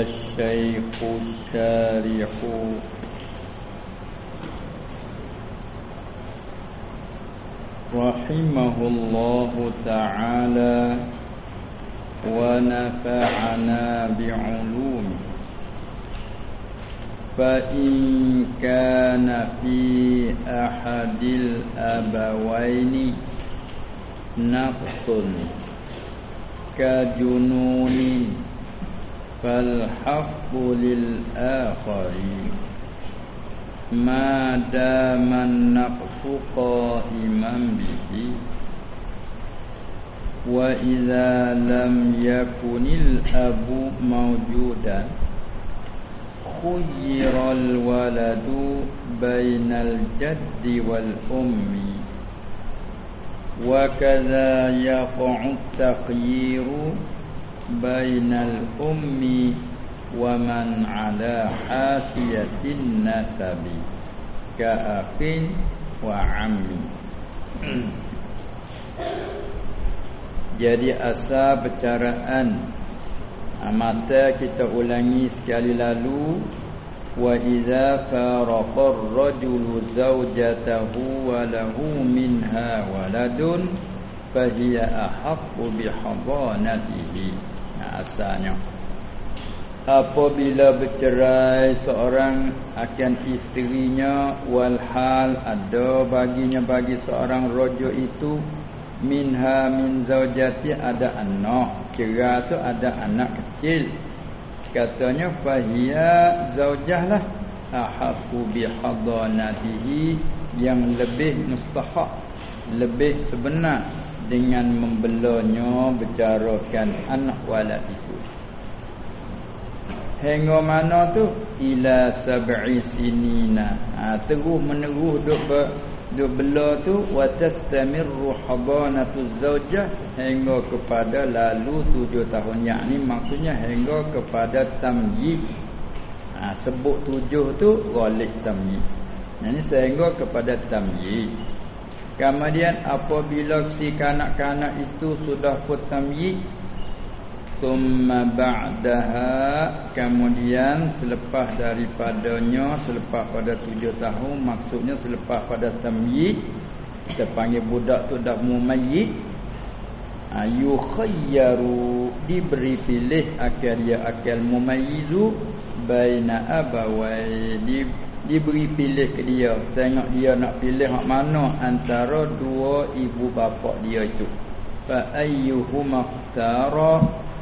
الشيخ الشارح. رحمه الله تعالى ونفعنا بعلومه. فإن كان في أحد الأبوين نقص كجنون فالحق للآخر ما دام النقص قائما به وإذا لم يكن الأب موجودا خير الولد بين الجد والأم. وكذا يقع التخيير bainal ummi wa man ala asiyatin nasabi ka akhin wa ammi. Hmm. Jadi asal percaraan amata kita ulangi sekali lalu wa idza faraqa ar-rajulu zawjatahu wa lahu minha waladun fa hiya ahaqqu bi asalnya. Apabila bercerai seorang akan isterinya Walhal ada baginya bagi seorang rojo itu minha min zaujati ada anak. Kira tu ada anak kecil. Katanya fahiya zaujah lah. Ahaku bihadanatihi yang lebih mustahak lebih sebenar dengan membelanya bercarakan anak walad itu. Hingga mana tu? Ila sab'i sinina. Ha, terus meneruh duk duk bela tu wa tastamirru zaujah hingga kepada lalu tujuh tahun. Yakni maksudnya hingga kepada tamyiz ha, sebut tujuh tu ghalib tamyiz yakni sehingga kepada tamyiz kemudian apabila si kanak-kanak itu sudah pun tamyiz Thumma ba'daha Kemudian selepas daripadanya Selepas pada tujuh tahun Maksudnya selepas pada tamyid Kita panggil budak tu dah mumayyid ha, Yukhayyaru Diberi pilih akal dia akal mumayyidu Baina abawai di, Diberi pilih ke dia. Tengok dia nak pilih mak mana Antara dua ibu bapa dia itu. Fa'ayyuhum akhtara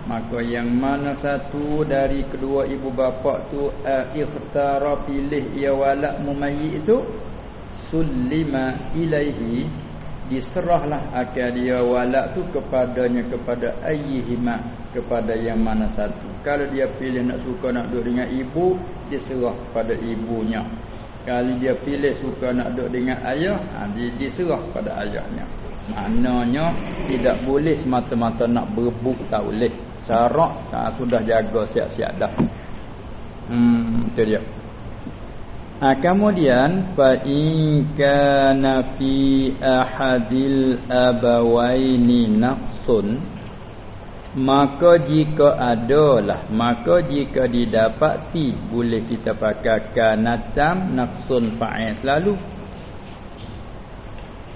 Maka yang mana satu dari kedua ibu bapa tu ikhtara pilih ia walak mumayyi itu sulima ilaihi diserahlah akal dia walak tu kepadanya kepada ayyihima kepada yang mana satu. Kalau dia pilih nak suka nak duduk dengan ibu diserah pada ibunya. Kalau dia pilih suka nak duduk dengan ayah ha, diserah pada ayahnya. Maknanya tidak boleh semata-mata nak berebut tak boleh. Syarak ha, sudah jaga siap-siap dah. Hmm, itu dia. Ha, kemudian fa in fi ahadil abawaini naqsun maka jika adalah maka jika didapati boleh kita pakai kanatam naqsun fa'il selalu.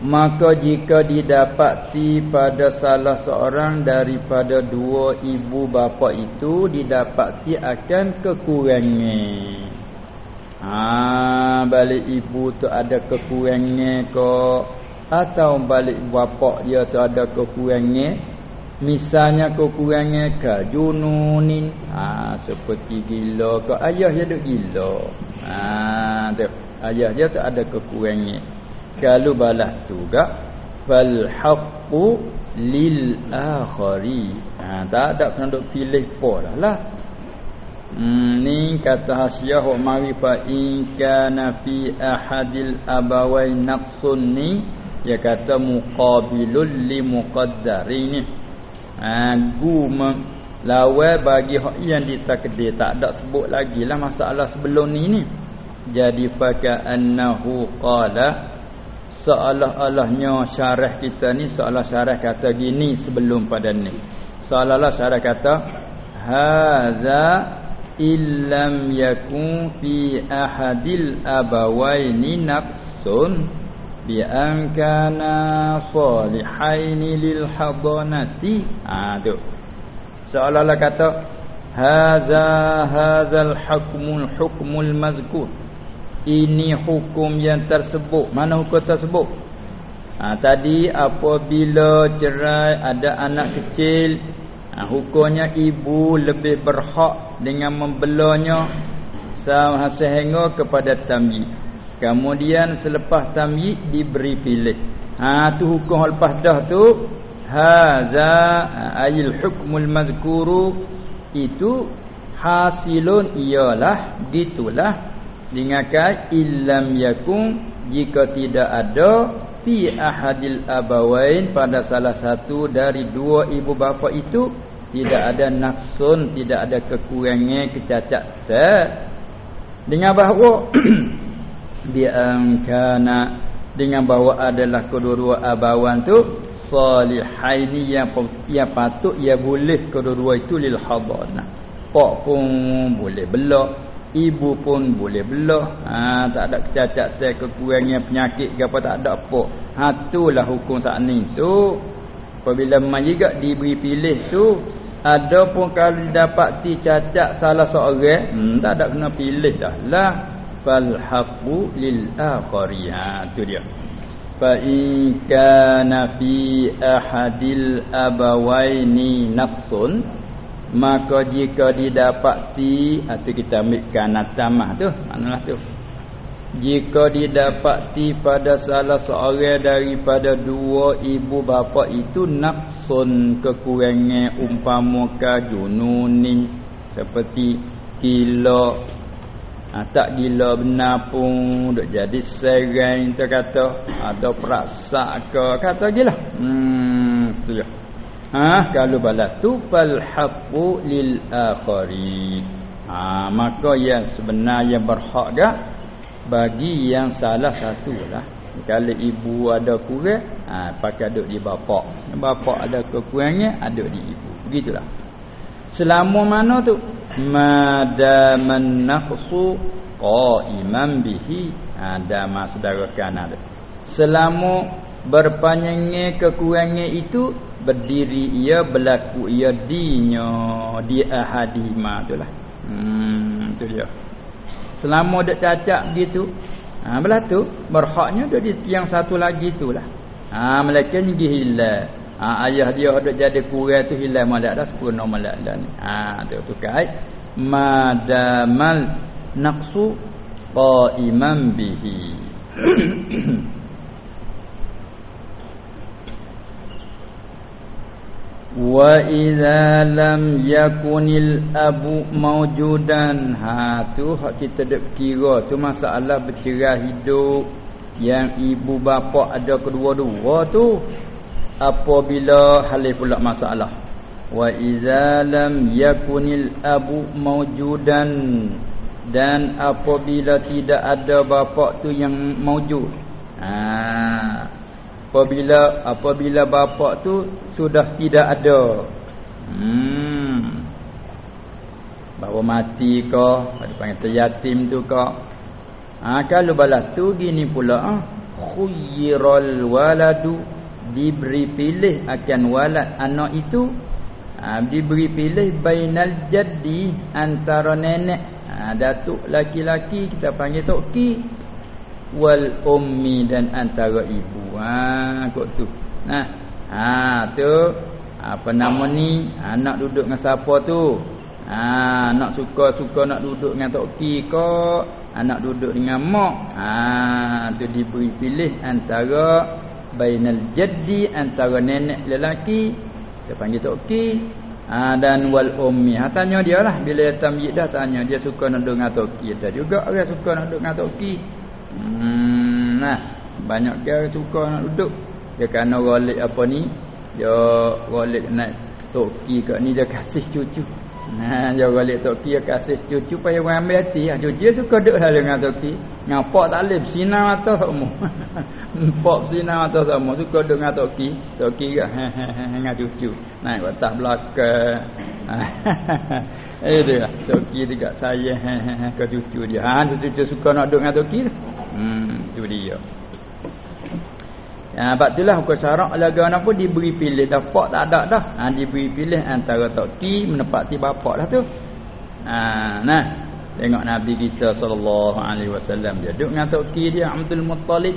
Maka jika didapati pada salah seorang daripada dua ibu bapa itu Didapati akan kekurangan ha, Balik ibu tu ada kekurangan ke Atau balik bapa dia tu ada kekurangan Misalnya kekurangan ke jununin. Ha, Seperti gila ke? Ayah dia duk gila. Ha, tu. Ayah dia tu ada kekurangan. Kalau balas juga fal haqqu lil akhari ha tak ada kena duk pilih apa dah lah. Hmm, ni kata hasiah mari fa in kana fi ahadil abawai naqsun ni dia kata muqabilul li muqaddarini ha gu lawan bagi hak yang ditakdir. Tak ada sebut lagi lah masalah sebelum ni ni. Jadi fa ka annahu qala seolah-olahnya syarah kita ni seolah syarah kata gini sebelum pada ni. Seolah-olah syarah kata haza illam yakun fi ahadil abawaini nafsun bi an kana salihaini lil hadanati ah tu. Seolah-olah kata haza hazal hukmul hukmul mazkur. Ini hukum yang tersebut. Mana hukum tersebut? Ha, tadi apabila cerai ada anak kecil ha, hukumnya ibu lebih berhak dengan membelanya sehingga kepada tamyi kemudian selepas tamyi diberi pilih. Ha tu hukum lepas dah tu. Haza ayil hukmul madhkuru. Itu hasilun ialah gitulah dengarkan illam yakun jika tidak ada fi ahadil abawain pada salah satu dari dua ibu bapa itu. Tidak ada nafsun tidak ada kekurangan kecacatan. Dengan bahawa biangkana dengan bahawa adalah kedua-dua abawan tu salihaini yang yang patut ia boleh kedua-dua itu lil hadanah pak pun boleh belak ibu pun boleh belah ha, tak ada kecacatan kekurangan penyakit ke apa tak ada apa ha itulah hukum saat ni tu. Apabila majigak diberi pilih tu ada pun kalau dapati cacat salah seorang hmm, tak ada kena pilih dah lah fal haqu lil akhari ha tu dia. Fa in kana fi ahadil abawaini nafsun maka jika didapati atau kita ambil kanatamah tu manalah tu. Jika didapati pada salah seorang daripada dua ibu bapa itu nafsun kekurangan umpama kajununin seperti gila ha, tak gila benar pun. Duk jadi serang kita kata. Atau perasa ke kata gila hmm tu je. Ha kalau balatu fal haqqu lil akhari ha maka yang sebenarnya berhak gak bagi yang salah satu lah. Kalau ibu ada kurang ha pakai duk di bapa bapa ada kekurangan ada di ibu. Begitulah. Selama mana tu madaman naqsu qaiman bihi. Ada ha, saudara kanan selama berpanjangnya kekurangan itu berdiri ia berlaku ia dinya di ahadima itulah hmm tu dia. Selama dak cacat begitu ha belah tu berhaknya dia yang satu lagi itulah ha melainkan pergi hilang ha ayah dia ada jadi kurang tu hilang malak dah sempurna malak dah ni. Ha tu tu kait madamal naqsu qaiman bihi. Wa idza lam yakunil abu maujudan ha tu hak kita dak kira tu masalah bercerai hidup yang ibu bapa ada kedua-dua tu apabila halih pula masalah. Wa idza lam yakunil abu maujudan dan apabila tidak ada bapa tu yang maujud ha. Apabila apabila bapa tu sudah tidak ada. Hmm. Bawa mati ke ada panggil teryatim tu ke ha kalau balas tu gini pula ah khuyiral waladu diberi pilih akan walad anak itu ha, diberi pilih bainal jaddi antara nenek. Ha, datuk laki-laki kita panggil toki wal ummi dan antara ibu. Ha kok tu. Nah ha tu. Apa nama ni anak duduk dengan siapa tu? Ha nak suka-suka nak duduk dengan tok ki ke anak duduk dengan mak? Ha tu diberi pilih antara bainal jaddi antara nenek lelaki dia panggil tok ki ha, dan wal ummi ha tanya dia lah bila tamyiz dah tanya dia suka nak duduk dengan tok ki dia juga orang suka nak duduk dengan tok ki Hmm, nah, banyak dia suka nak duduk. Dia kena golek apa ni? Dia golek nak toki kat ni dia kasih cucu. Nah, dia golek toki kasih cucu payah orang ambil hati. Ha, cucu suka duduk hal dengan toki. Ngapak tak boleh bersinar mata semua. Nampak bersinar mata semua. Suka duduk dengan toki. Toki ke dengan cucu. Naik atas belakang. Eh dia toki dekat saya ke cucu dia. Ha cucu suka nak duduk dengan toki. Hmm tu dia. Ya, sebab itulah hukum syarak lagu anak pun diberi pilih dah pak tak ada dah. Ha, diberi pilih antara toki menepati bapak lah tu. Ha, nah. Tengok Nabi kita sallallahu alaihi wasallam dia duduk dengan toki dia Abdul Muttalib.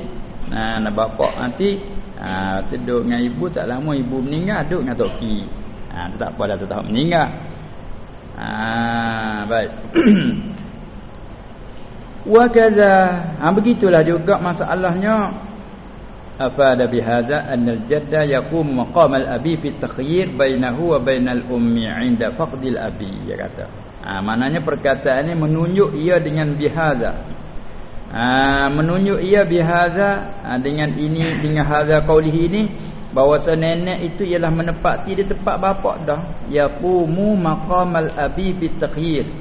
Nah, nak bapak nanti ha, duduk dengan ibu tak lama ibu meninggal duduk dengan toki. Ha, tak apa dah tetap meninggal. Ah baik. Wa kaza. Ha begitulah juga masalahnya apa ada bihaza anna al-jadda yaqum maqam al-abi fi takhyir bainahu wa bainal ummi 'inda faqdil abi dia kata. Ha maknanya perkataan ini menunjuk ia dengan bihaza. Ha menunjuk ia bihaza ha, dengan ini dengan hadza qaulihi ini bahawa nenek itu ialah menepati di tempat bapak dah yaqumu maqamal abi fi takhyir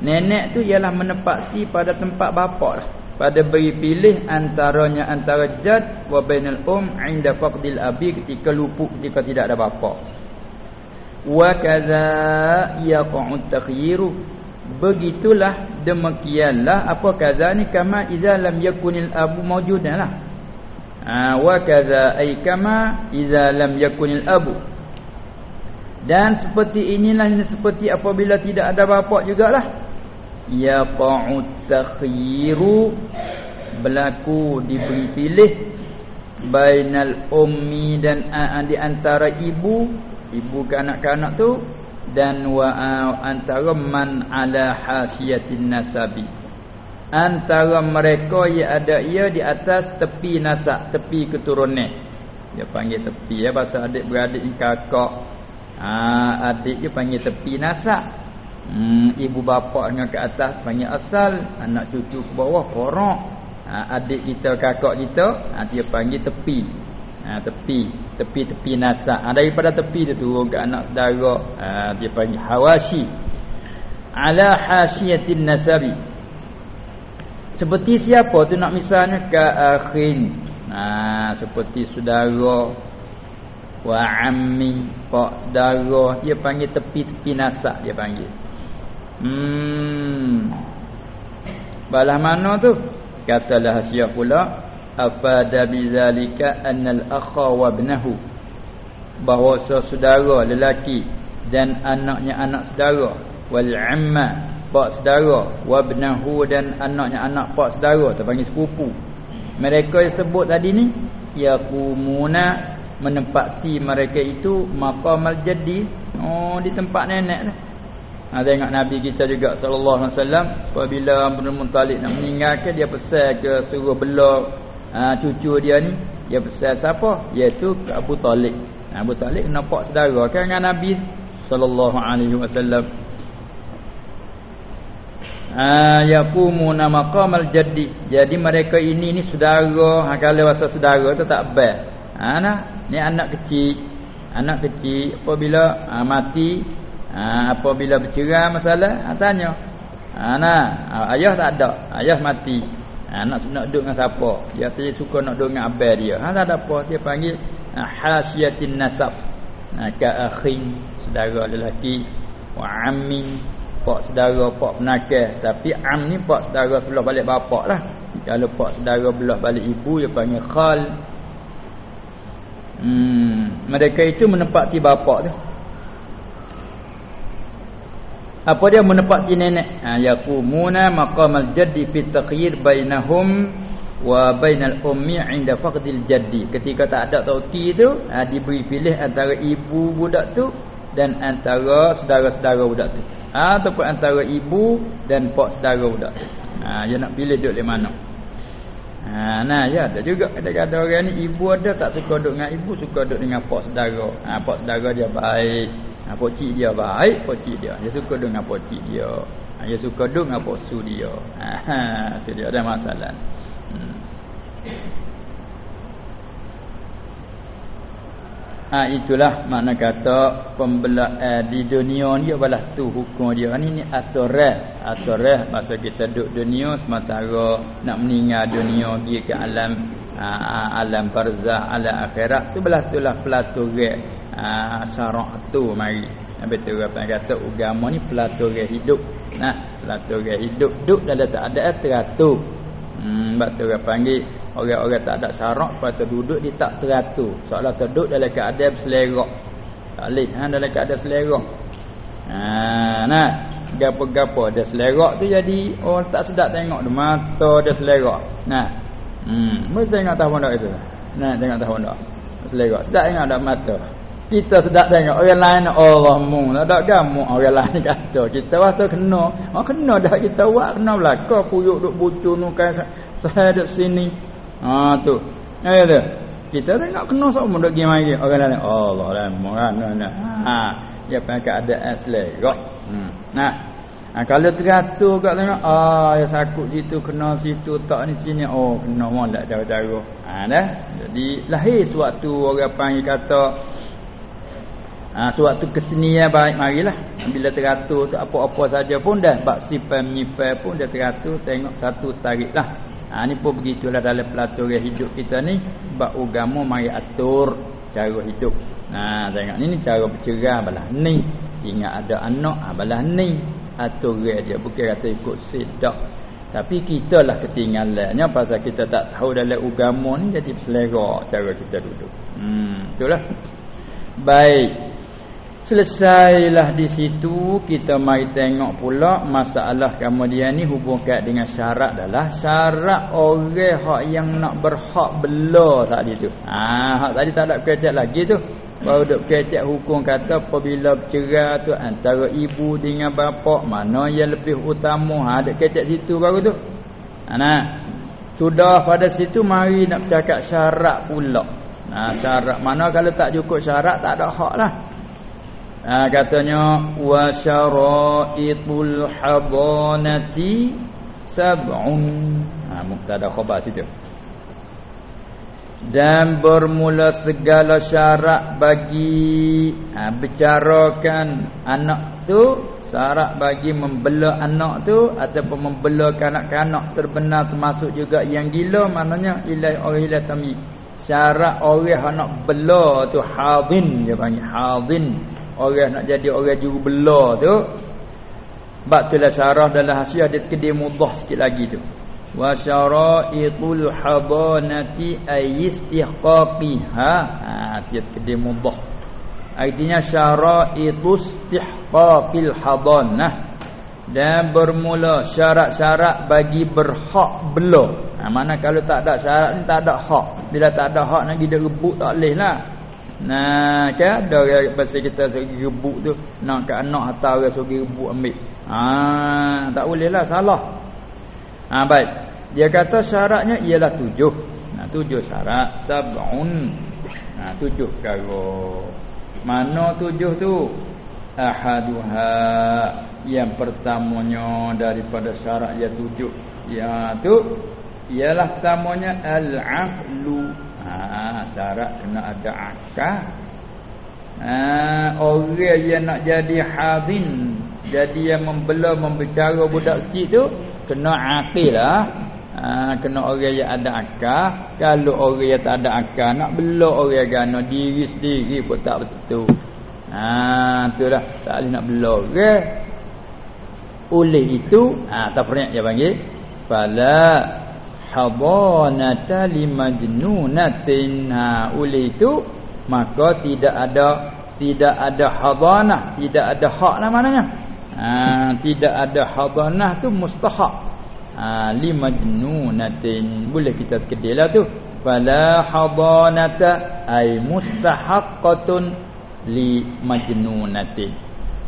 nenek tu ialah menepati pada tempat bapak lah pada beri pilih antaranya antara jad wa bainal um inda faqdil abi ketika luput ketika tidak ada bapak wa kadza yaqa'u takhyiru begitulah demikianlah apa kadza ni kama idza lam yakunil abu mawjudan lah. Ha, wa kaza ay kama idza lam yakunil abu. Dan seperti inilah ini seperti apabila tidak ada bapa jugalah ya qa'ut takhyiru berlaku diberi pilih bainal ummi dan di antara ibu ibu kanak-kanak tu dan wa antara man ala hasiyatin nasabi. Antara mereka yang ada ia di atas tepi nasab tepi keturunan. Dia panggil tepi ya bahasa adik beradik kakak. Ha, adik dia panggil tepi nasab hmm, ibu bapa dengan ke atas panggil asal anak cucu ke bawah korak ha, adik kita kakak kita ha, dia panggil tepi. Ha, tepi tepi-tepi nasab ha, daripada tepi dia turun ke anak saudara ha, dia panggil hawashi. Ala hasyiatin nasabi. Seperti siapa tu nak misalnya ka akhin. Ha seperti saudara wa ammi, pak saudara, dia panggil tepi-tepi nasab dia panggil. Hmm. Balah mana tu? Katalah hasiah pula apa da bizalika annal akha wa ibnahu bahawa saudara lelaki dan anaknya anak saudara wal amma pak saudara wabnahu dan anaknya anak pak saudara terpanggil sepupu mereka yang sebut tadi ni yaqumuna menempati mereka itu maqamal jaddi oh di tempat nenek tu ha tengok nabi kita juga sallallahu alaihi wasallam apabila Abdul Muttalib nak meninggalkan dia pesan ke suruh bela ha, cucu dia ni dia pesan siapa iaitu Abu Talib ha, Abu Talib nampak saudara kan dengan nabi sallallahu alaihi wasallam Ah yaqumuna maqamal jaddi. Jadi mereka ini ni saudara, ha kalau rasa saudara tu tak best. Ha nah, ni anak kecil. Anak kecil apabila ha, mati, ha, apabila bercerai masalah, ha, tanya. Ha nah, ha, ayah tak ada, ayah mati. Ha, nak nak duduk dengan siapa? Dia tadi suka nak duduk dengan abang dia. Ha tak ada apa, dia panggil ha, hasyiatin nasab. Ha, ka akhin, saudara lelaki wa ammi pak saudara pak penakah tapi am ni pak saudara sebelah balik bapak lah kalau pak saudara belah balik ibu dia panggil khal hmm mereka itu menempati bapak tu apa dia? Menempati nenek. Ha yaqumuna maqamal jaddi fi taqyir bainahum wa bainal ummi 'inda faqdil jaddi. Ketika tak ada tauti tu ha, diberi pilih antara ibu budak tu dan antara saudara-saudara budak tu. Ataupun antara ibu dan pak saudara budak ha dia nak pilih duduk di mana. Ha nah ya ada juga. Kadang-kadang orang ni ibu ada tak suka duduk dengan ibu suka duduk dengan pak saudara. Ha pak saudara dia baik ha pak cik dia baik pak cik dia. Dia suka dengan pak cik dia. Ha, dia suka dengan pak su dia. Ha tu dia ada masalah. Hmm. Ha, itulah makna kata pembelah eh, di dunia ni balas tu hukum dia. Ni ni aturan aturan masa kita duduk dunia sementara nak meninggal dunia pergi ke alam ha, alam barzah alam akhirat. Tu balas tu lah pelaturan ha, syarak tu mari Habis tu apa kata agama ni pelaturan hidup. Nah, pelaturan hidup. Duk dalam tak ada teratur. Hmm, sebab tu orang panggil orang-orang tak ada syarak pada duduk dia tak teratur. Seolah duduk dalam keadaan selerak. Tak boleh ha, dalam keadaan selerak. Ha, nah, gapo-gapo ada selerak tu jadi orang tak sedap tengok tu mata ada selerak. Nah. Hmm, mesti tengok tahu ndak itu. Nah, tengok tahu ndak. Selerak. Sedap tengok ada mata. Kita sedap tengok orang lain Allah mu. Tak gamu orang lain kata. Kita rasa kena. Oh kena dah kita buat kena belaka puyuk duk bucu nu kan saya duk sini. Ha tu. Ya tu. Kita tengok kena sama duk pergi mari. Orang lain Allah lah mana nah ha dia pakai ada asli kok hmm. nah. Ha, kalau teratur kat tengok ah ya sakut situ kena situ tak ni sini. Oh kena molek jauh-jauh ha dah jadi lahir suatu orang panggil kata Ha, suatu kesenian baik marilah. Bila teratur tu apa-apa saja pun dah bab sifat mifat pun dah teratur tengok satu tariklah. Ha ni pun begitulah dalam pelaturan hidup kita ni bab agama mari atur cara hidup. Ha tengok ni ni cara bercerai belah ni. Ingat ada anak ha, belah ni. Atur dia bukan kata ikut sedak. Tapi kita lah ketinggalannya pasal kita tak tahu dalam agama ni jadi selera cara kita duduk. Hmm itulah. Baik. Selesailah di situ kita mai tengok pula masalah kemudian ni hubungkan dengan syarat adalah syarat orang hak yang nak berhak bela tadi tu. Ha hak tadi tak ada kecek lagi tu. Baru duk kecek hukum kata apabila bercerai tu antara ibu dengan bapa mana yang lebih utama. Ha ada kecek situ baru tu. Ha nah. Sudah pada situ mari nak bercakap syarat pula. Nah syarat mana kalau tak cukup syarat tak ada hak lah. Ha, katanya wa syara'itul hadanati sab'un. Ha mubtada khabar situ. Dan bermula segala syarat bagi ha, bicarakan anak tu syarat bagi membela anak tu ataupun membela kanak-kanak terbenar termasuk juga yang gila maknanya ilai orang ilai tami syarat orang nak bela tu hadin dia panggil hadin orang nak jadi orang juru bela tu bab tulah syarah dalam hasil ada kedai mudah sikit lagi tu wa syara'itul hadanati ayistihqaqiha ha tiap kedai mudah artinya syara'itus istihqaqil hadanah dan bermula syarat-syarat bagi berhak bela. Ha, mana kalau tak ada syarat ni tak ada hak. Bila tak ada hak nak kita rebut tak boleh lah. Nah, kan ada orang bahasa kita segi rebuk tu nak ke anak atau orang segi rebuk ambil. Ah, tak boleh lah salah. Ah, baik. Dia kata syaratnya ialah tujuh. Nah, tujuh syarat sab'un. Nah, tujuh karo. Mana tujuh tu? Ahaduha yang pertamanya daripada syarat yang tujuh. Ya tu ialah tamanya al-aqlu Ha, syarat kena ada akal. Ha, orang yang nak jadi hadin, jadi yang membela membicara budak kecil tu kena akil lah. Ha, kena orang yang ada akal. Kalau orang yang tak ada akal nak bela orang gana diri sendiri pun tak betul. Ha, itulah tak boleh nak bela orang. Oleh itu, ha, tak pernah dia panggil. Fala hadanata limajnunatin. Ha oleh itu maka tidak ada tidak ada hadanah tidak ada hak lah maknanya. Ha tidak ada hadanah tu mustahak. Ha limajnunatin. Boleh kita kedilah tu. Fala hadanata ay mustahaqqatun li majnunatin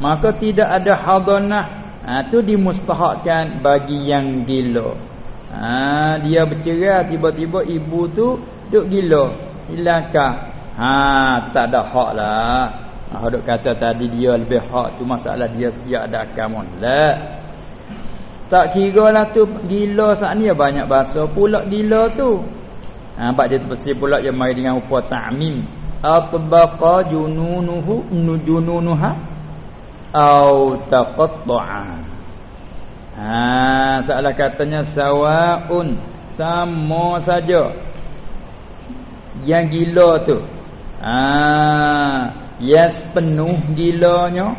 maka tidak ada hadanah ha tu dimustahakkan bagi yang gila Ha, dia bercerai tiba-tiba ibu tu duk gila. Hilangkah? Ha, tak ada hak lah. Ha, duk kata tadi dia lebih hak tu masalah dia dia ada akamun. La. Tak kira lah tu gila saat ni banyak bahasa pula gila tu. Ha, bab dia terbersih pula yang mari dengan rupa ta'mim. Atbaqa jununuhu nujununuha au taqatta'a. Ha, salah katanya sawaun. Sama saja. Yang gila tu. Ha, Yes penuh gilanya.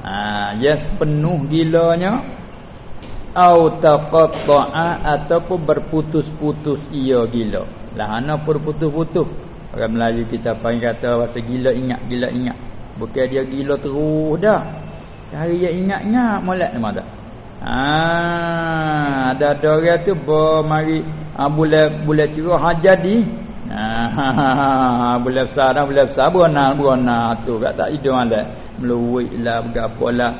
Ha, Yes penuh gilanya. Au taqatta'a Ataupun berputus-putus ia gila. Lah ana berputus-putus. Orang Melayu kita panggil kata Bahasa gila ingat, gila ingat. Bukan dia gila terus dah. Hari dia ingat-ingat Molek nama tak Ah, ada ada orang tu bermari ah, bulan bulan tiga ha jadi. Ah, bulan besar dah bulan besar berona berona tu kat tak hidung ada. Meluik lah berapa lah.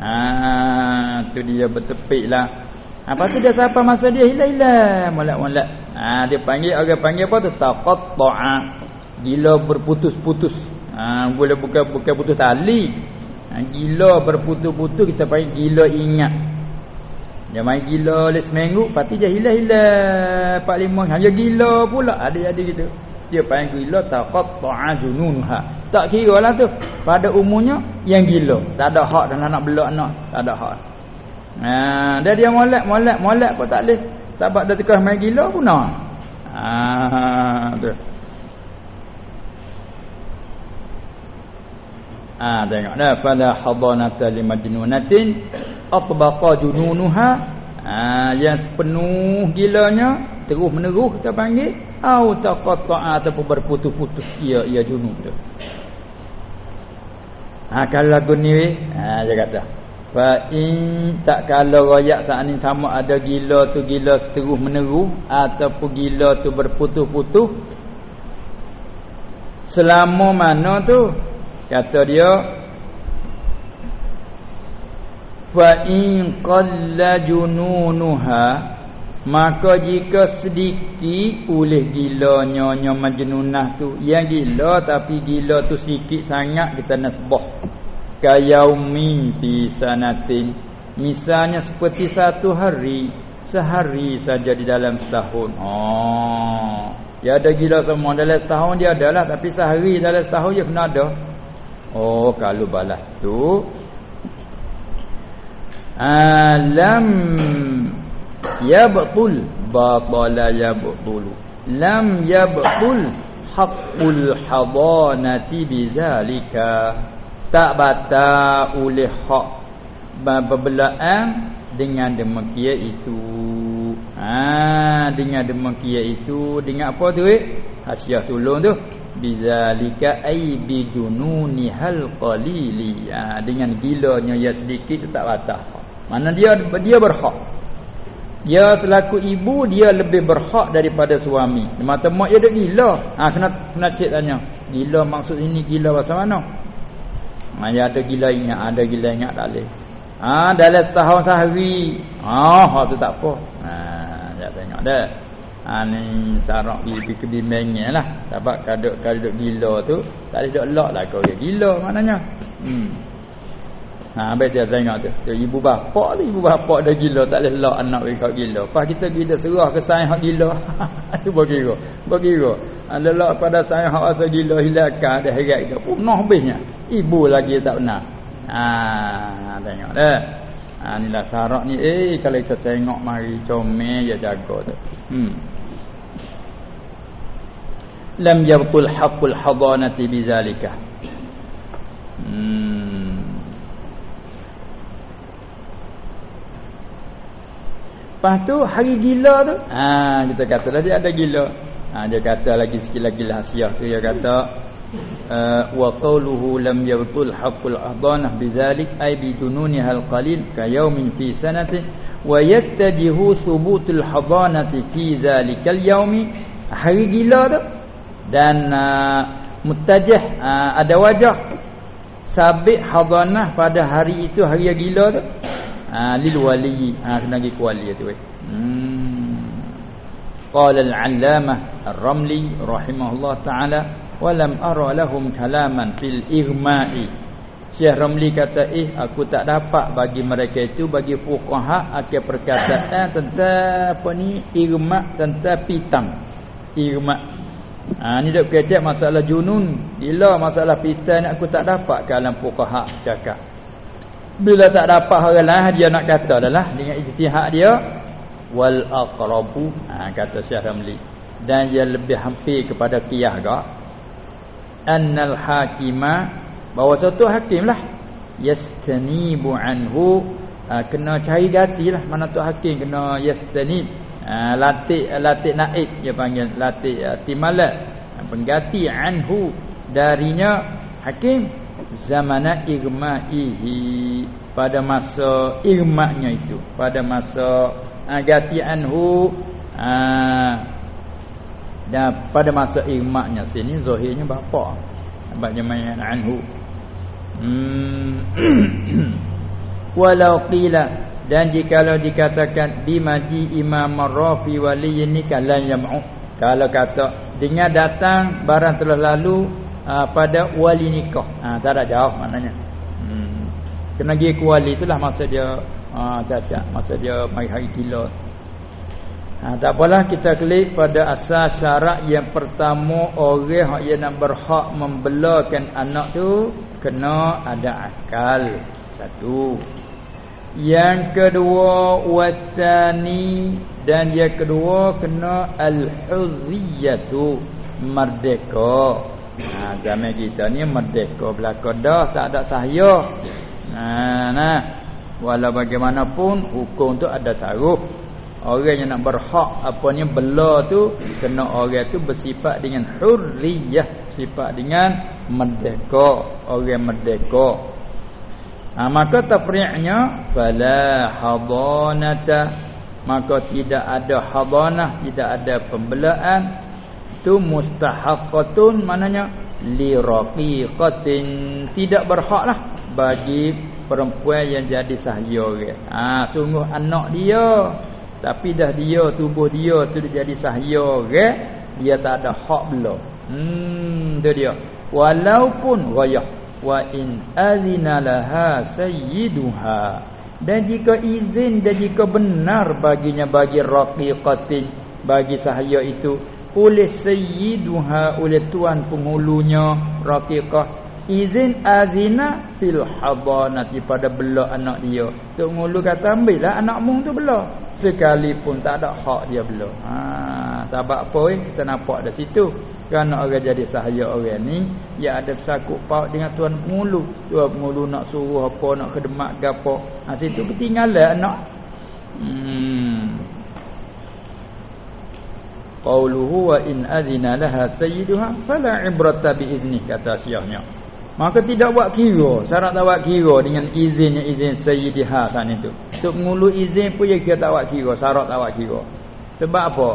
Ah, tu dia bertepik lah. Apa tu dia siapa masa dia hilang-hilang molek-molek. Ah, dia panggil orang panggil apa tu taqatta'a. Gila berputus-putus. Ah, boleh bukan bukan putus tali. Ah, gila berputus-putus kita panggil gila ingat. Dia main gila oleh seminggu Lepas tu dia hilang-hilang. Empat lima Dia gila pula. Ada-ada gitu Dia main gila Taqatta'a jununha Tak kira lah tu. Pada umumnya Yang gila. Tak ada hak dan anak belak anak. Tak ada hak. Haa Dia dia molek Molek Molek pun tak boleh. Sebab dia tekah main gila pun nak. Haa Tu ha, tengok dah. Pada hadanata limajnunatin atbaqa jununuha? Ha, yang sepenuh gilanya terus menerus kita panggil au taqatta'a ataupun berputus-putus ia ia junun tu. Ha kalau lagu ni ha dia kata fa in tak kalau royak saat ni sama ada gila tu gila terus menerus ataupun gila tu berputus-putus selama mana tu kata dia fa in qalla jununuha maka jika sedikit oleh gilanya nya majnunah tu yang gila tapi gila tu sikit sangat kita nasbah. Kayaumin fi sanatin. Misalnya seperti satu hari sehari saja di dalam setahun. Oh. Dia ada gila semua. Dalam setahun dia adalah tapi sehari dalam setahun dia kena ada oh kalau balas tu. Alam yabtul batala yabtul. Lam yabtul haqqul hadanati bizalika. Tak bata oleh hak berbelaan dengan demikian itu. Ha dengan demikian itu dengan apa tu eh? Hasiah tolong tu bizalika ay bijununi hal qalili ha, dengan gilanya ya sedikit tu tak batal mana dia dia berhak. Dia selaku ibu dia lebih berhak daripada suami. Mata mak dia dah gila. Ha kena kena cek tanya. Gila maksud ini gila bahasa mana? Maya ada gila ingat, ada gila ingat tak boleh. Ha dalam setahun sehari. Ha hak tu tak apa. Ha ya tengok dah. Ha ni sarak di kedimengnya lah. Sebab kaduk-kaduk gila tu tak ada dok lah kau dia gila maknanya. Hmm. Ha baik dia tengok tu. Dia ibu bapa tu ibu bapa dah gila tak boleh lak anak mereka gila. Pas kita kita serah ke sayang hak gila. tu bagi kira. Bagi kira. Ada lak pada sayang hak asal gila hilakan dah herat ke punah habisnya. Ibu lagi tak benar. Ha tengok dah. Ha inilah syarat ni eh kalau kita tengok mari comel ya jaga tu. Hmm. Lam yabtul haqqul hadanati bizalika. Hmm. Lepas tu hari gila tu ha kita kata dah dia ada gila. Ha dia kata lagi sikit lagi rahsia tu dia kata uh, wa qawluhu lam yabtul haqqul ahdanah bizalik ay bidununi hal qalil ka yawmin fi sanati wa yattajihu thubutul hadanati fi zalikal yawmi hari gila tu dan uh, mutajah uh, ada wajah. Sabit hadanah pada hari itu hari gila tu. Ha, lil wali. Ha kena pergi ke wali tu hmm. Qala al allamah ar-ramli rahimahullah taala walam ara lahum kalaman fil igma'i Syekh Ramli kata eh aku tak dapat bagi mereka itu bagi fuqaha akan perkataan tentang apa ni? Irma tentang pitang. Irma ha ni dak kecek masalah junun. Ila masalah pitang aku tak dapat kalam fuqaha cakap. Bila tak dapat orang lain dia nak kata adalah dengan ijtihad dia wal aqrabu. Ha, kata Syekh Ramli. Dan dia lebih hampir kepada qiyah gak annal hakima bahawa satu hakim lah yastanibu anhu. Ha, kena cari ganti lah. Mana tu hakim kena yastanib ha, latih latih naik dia panggil. Latih uh, timalat ha, pengganti anhu darinya hakim zamana igma'ihi pada masa irmaknya itu. Pada masa uh, ganti anhu uh, dan pada masa irmaknya sini zahirnya bapa. Bapa main anhu. Hmm. Walau qila dan jikalau dikatakan bimaji imam rafi wali ini kalan yam'u kalau kata dengan datang barang telah lalu uh, pada wali nikah. Ha tak ada jauh maknanya. Hmm. Kena pergi ke wali itulah maksud dia. Ah uh, cacat maksud dia mai hari kilo. Ha, tak apalah kita klik pada asas syarat yang pertama orang yang nak berhak membelakan anak tu kena ada akal. Satu. Yang kedua watani dan yang kedua kena al-hurriyatu merdeka. Ha, zaman kita ni merdeka belaka dah tak ada sahaya. Nah, nah. Walau bagaimanapun hukum tu ada taruh. Orang yang nak berhak apa ni bela tu kena orang tu bersifat dengan hurriyah, sifat dengan merdeka, orang merdeka. Ha, maka tafri'nya fala hadanata maka tidak ada hadanah, tidak ada pembelaan. Tu mustahaqqatun maknanya li raqiqatin tidak berhaklah bagi perempuan yang jadi sahaya orang. Ha, sungguh anak dia. Tapi dah dia tubuh dia tu dia jadi sahaya orang dia tak ada hak belum. Hmm tu dia. Walaupun ghayah wa in azina laha sayyiduha. Dan jika izin dan jika benar baginya bagi raqiqatin bagi sahaya itu oleh sayyiduha oleh tuan penghulunya raqiqah izin azina fil hadanati pada bela anak dia. Tok ngulu kata ambillah anak mung tu bela sekalipun tak ada hak dia bela ha sebab apa eh? Kita nampak dari situ kerana orang jadi sahaya orang ni dia ada bersakut paut dengan tuan pengulu tuan pengulu nak suruh apa nak khidmat gapo. Ha situ ketinggalan anak hmm. Qauluhu wa in azina laha sayyiduha fala ibrata bi izni kata syiahnya Maka tidak buat kira. Syarat tak buat kira Dengan izinnya izin Sayyidiha sana itu Untuk mengulu izin pun dia tak buat kira. Syarat tak buat kira. Sebab apa?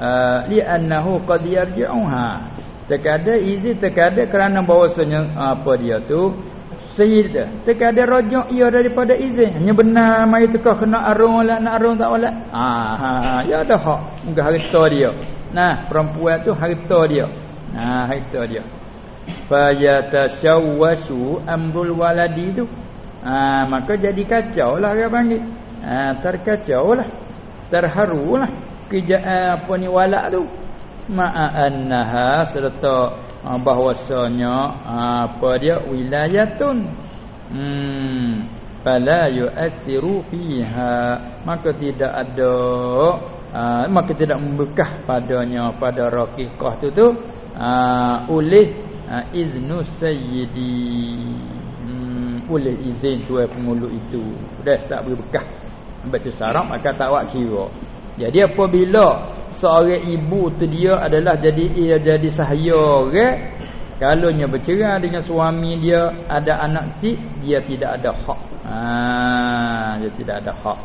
Uh, Li'annahu qad yarji'uha. Terkadang izin terkadang kerana bahawasanya apa dia tu? Sayyid Terkadang rojok ia daripada izin Hanya benar Mari tukar kena arung lah Nak arung tak walak ah, Ya ada hak. Mungkin harta dia. Nah perempuan tu harta dia. Nah harta dia. Fayatasawwasu amrul waladi tu. Ha, maka jadi kacau lah dia panggil. Ha, terkacau lah. Terharu lah kerjaan apa ni walak tu. Ma'annaha serta ha, bahwasanya ha, apa dia wilayatun. Hmm fala yu'athiru fiha. Maka tidak ada ha, maka tidak membekah padanya pada raqiqah tu tu ha, oleh ha, iznu sayyidi. Hmm, boleh izin tuan pengulu itu. Dah tak beri bekah. Baca sarap maka tak buat kira jadi apabila seorang ibu tu dia adalah jadi ia jadi sahaya orang kalau nya bercerai dengan suami dia ada anak cik dia tidak ada hak. Ha, dia tidak ada hak.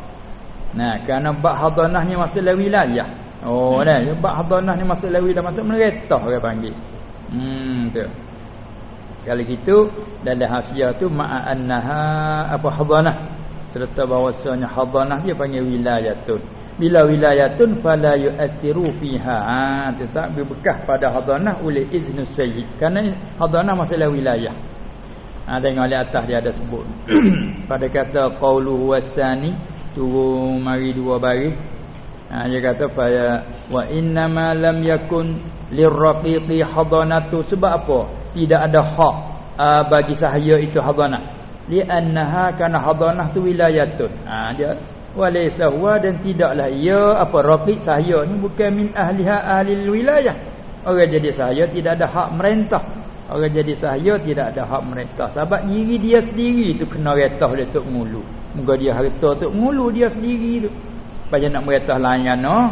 Nah kerana bab hadanahnya masuk wilayah oh nah bab hadanah ni masuk wilayah masuk meretah orang panggil. Hmm tu. Kalau gitu dalam hasiah tu ma'annaha apa hadanah. Serta bahawasanya hadanah dia panggil wilayatun. Bila wilayatun fala yu'athiru fiha. Ha, tetap berbekah pada hadanah oleh iznu sayyid. Kerana hadanah masalah wilayah. Ha, tengok di atas dia ada sebut. pada kata qauluhu wasani turun mari dua baris. Ha, dia kata pada wa inna ma lam yakun lirraqiqi hadanatu sebab apa tidak ada hak uh, bagi sahaya itu hadanah li annaha kana hadanah tu wilayatun ha dia walaysa huwa dan tidaklah ia apa raqiq sahaya ni bukan min ahliha ahli wilayah orang jadi sahaya tidak ada hak merintah Orang jadi sahaya tidak ada hak mereka. Sebab diri dia sendiri tu kena retah oleh Tok Mulu. Moga dia harta Tok Mulu dia sendiri tu. Pasal nak meretah layan no.